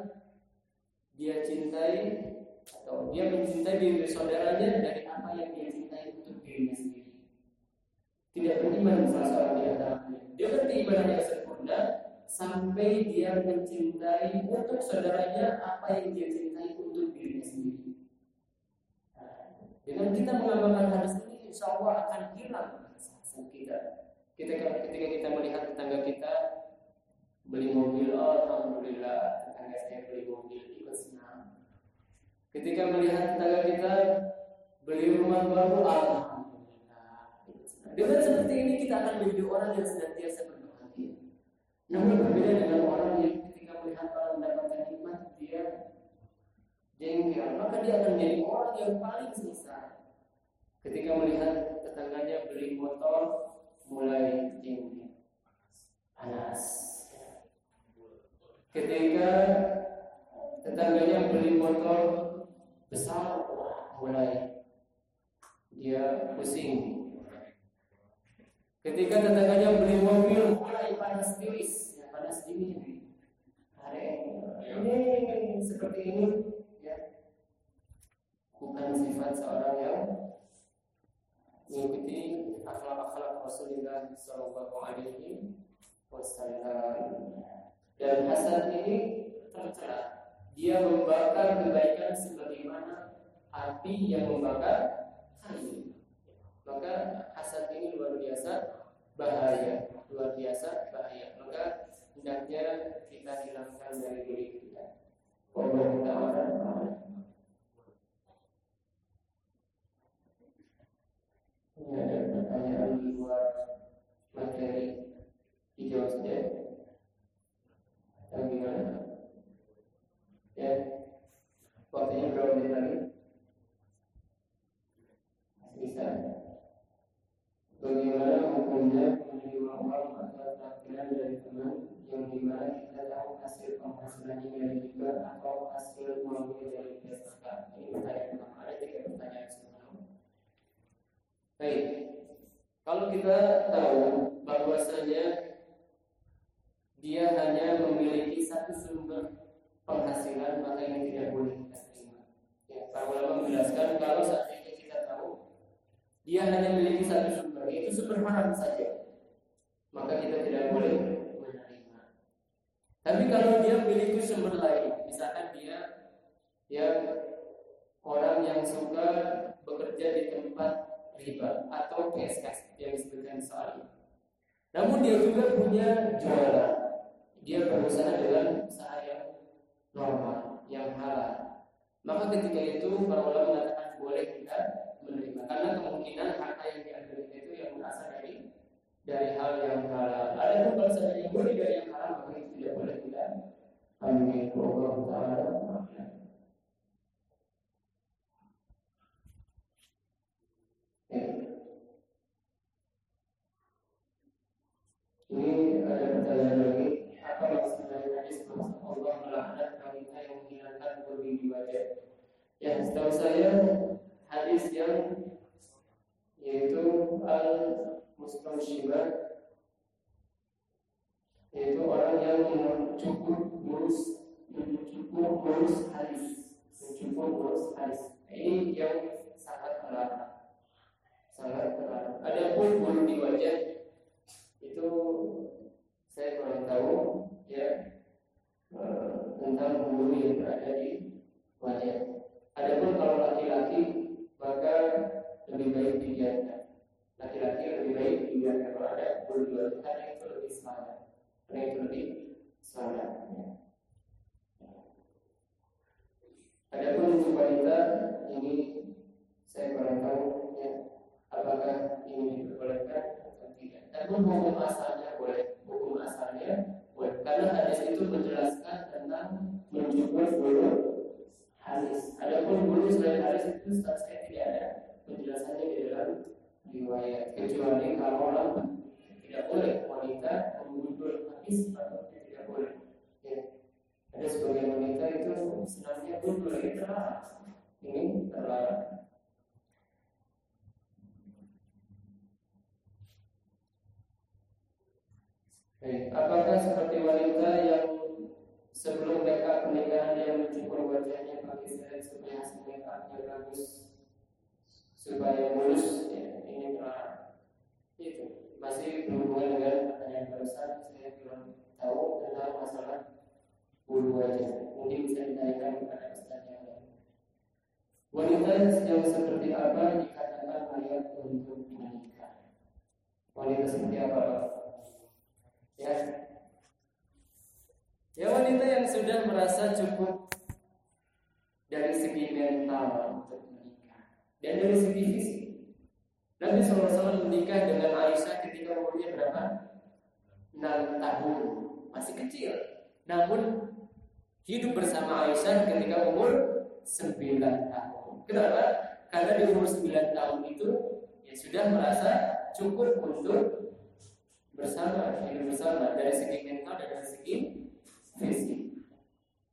dia cintai atau dia mencintai diri saudaranya dari apa yang dia cintai untuk dirinya sendiri. Tidak beriman salah seorang di antara kalian. Dia beriman yang sempurna sampai dia mencintai untuk saudaranya apa yang dia cintai untuk dirinya sendiri. Nah, dengan kita mengamalkan hadis ini, insya Allah akan hilang rasa kita. Ketika, ketika kita melihat tetangga kita beli mobil, oh, alhamdulillah tetangga saya beli mobil ikut senang. Ketika melihat tetangga kita beli rumah baru, alhamdulillah ikut senang. Dengan seperti ini kita akan menjadi orang yang senantiasa. Namun berbeda dengan orang yang ketika melihat orang mendapatkan nikmat dia jengkel, maka dia akan menjadi orang yang paling susah. Ketika melihat tetangganya beli motor mulai jengkel, panas. Ketika tetangganya beli motor besar, wah, mulai dia pusing. Ketika tetangganya beli mobil, mulai panas tiris, ya, panas dingin. Hari ini seperti ini, ya, bukan sifat seorang yang mengikuti akhlak-akhlak Rasulullah Shallallahu Alaihi Wasallam. Dan hasad ini tercela. Dia membakar kebaikan sebagaimana api yang membakar kayu. Maka hasad ini luar biasa bahaya, luar biasa bahaya. Maka hendaknya kita hilangkan dari diri kita. Allah Taala. Ini ada pertanyaan di luar materi dijawab saja. Atau gimana? Ya, waktunya berapa menit lagi? Masih bisa. Bagaimana hukumnya menerima uang atau takdiran dari teman yang di mana kita tahu hasil penghasilannya dari riba atau hasil uangnya dari zakat? Ini pertanyaan pertama. Ada tiga pertanyaan sebelum. Baik, kalau kita tahu bahwasanya dia hanya memiliki satu sumber penghasilan maka ini tidak boleh kita terima. Ya, para ulama menjelaskan kalau seandainya kita tahu dia hanya memiliki satu sumber itu sumber haram saja maka kita tidak boleh menerima. Tapi kalau dia memiliki sumber lain, misalkan dia ya orang yang suka bekerja di tempat riba atau PSK yang disebutkan soal ini. Namun dia juga punya jualan. Dia berusaha dengan usaha yang normal, yang halal. Maka ketika itu para ulama mengatakan boleh kita menerima karena kemungkinan harta yang diambil itu yang berasal dari dari hal yang halal. Ada pun kalau seandainya boleh dari yang haram maka tidak boleh kita ambil Allah Taala. Ini ada pertanyaan lagi. Apa maksud dari hadis Allah melaknat wanita yang menghilangkan bulu di wajah? Ya, setahu saya hadis yang yaitu al mustamshibah yaitu orang yang mencukur mulus mencukur mulus halis mencukur mulus halis ini yang sangat terlarang sangat terlarang adapun bulu di wajah itu saya kurang tahu ya eh, tentang bulu yang berada di wajah adapun kalau laki-laki maka lebih baik dibiarkan. Laki-laki lebih baik dibiarkan. Kalau ada bulu karena itu lebih selamat karena itu lebih selamat ya. Adapun untuk wanita ini saya kurang tahu ya apakah ini diperbolehkan Adapun hukum asalnya boleh, hukum asalnya boleh. Karena hadis itu menjelaskan tentang mencukur bulu halis. Adapun bulu selain halis itu saya tidak ada penjelasannya di dalam riwayat. Kecuali kalau tidak boleh wanita menggundul habis atau tidak boleh. Ya. ada sebagian wanita itu senangnya gundul ini terlarang ini terlarang Apakah seperti wanita yang sebelum mereka pernikahan yang mencukur wajahnya pakai serat supaya hasil makeupnya bagus supaya mulus ya, ini telah itu masih berhubungan dengan pertanyaan barusan saya belum tahu tentang masalah bulu wajah. Mungkin bisa ditanyakan kepada Ustaz yang lain. Wanita yang seperti apa dikatakan layak untuk menikah wanita seperti apa ya ya wanita yang sudah merasa cukup dari segi mental dan dari segi fisik. Nabi SAW menikah dengan Aisyah ketika umurnya berapa? 6 tahun, masih kecil. Namun hidup bersama Aisyah ketika umur 9 tahun. Kenapa? Karena di umur 9 tahun itu ya sudah merasa cukup untuk bersama, hidup bersama dari segi mental dan dari segi fisik.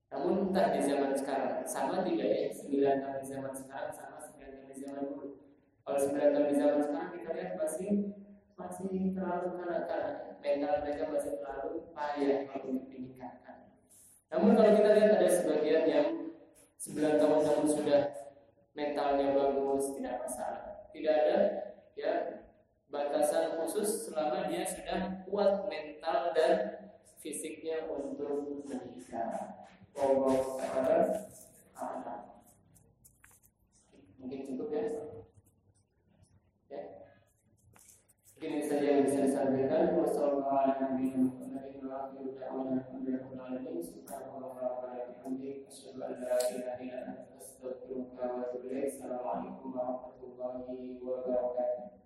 Namun entah di zaman sekarang sama tidak ya 9 tahun di zaman sekarang sama zaman dulu. Kalau sebenarnya di zaman sekarang kita lihat masih masih terlalu kanak-kanak, mental mereka masih terlalu payah untuk dinikahkan. Namun kalau kita lihat ada sebagian yang 9 tahun namun sudah mentalnya bagus, tidak masalah. Tidak ada ya batasan khusus selama dia sudah kuat mental dan fisiknya untuk menikah. Allah Taala mungkin cukup ya? Ya. Mungkin ini saja yang bisa disampaikan wassalamualaikum warahmatullahi wabarakatuh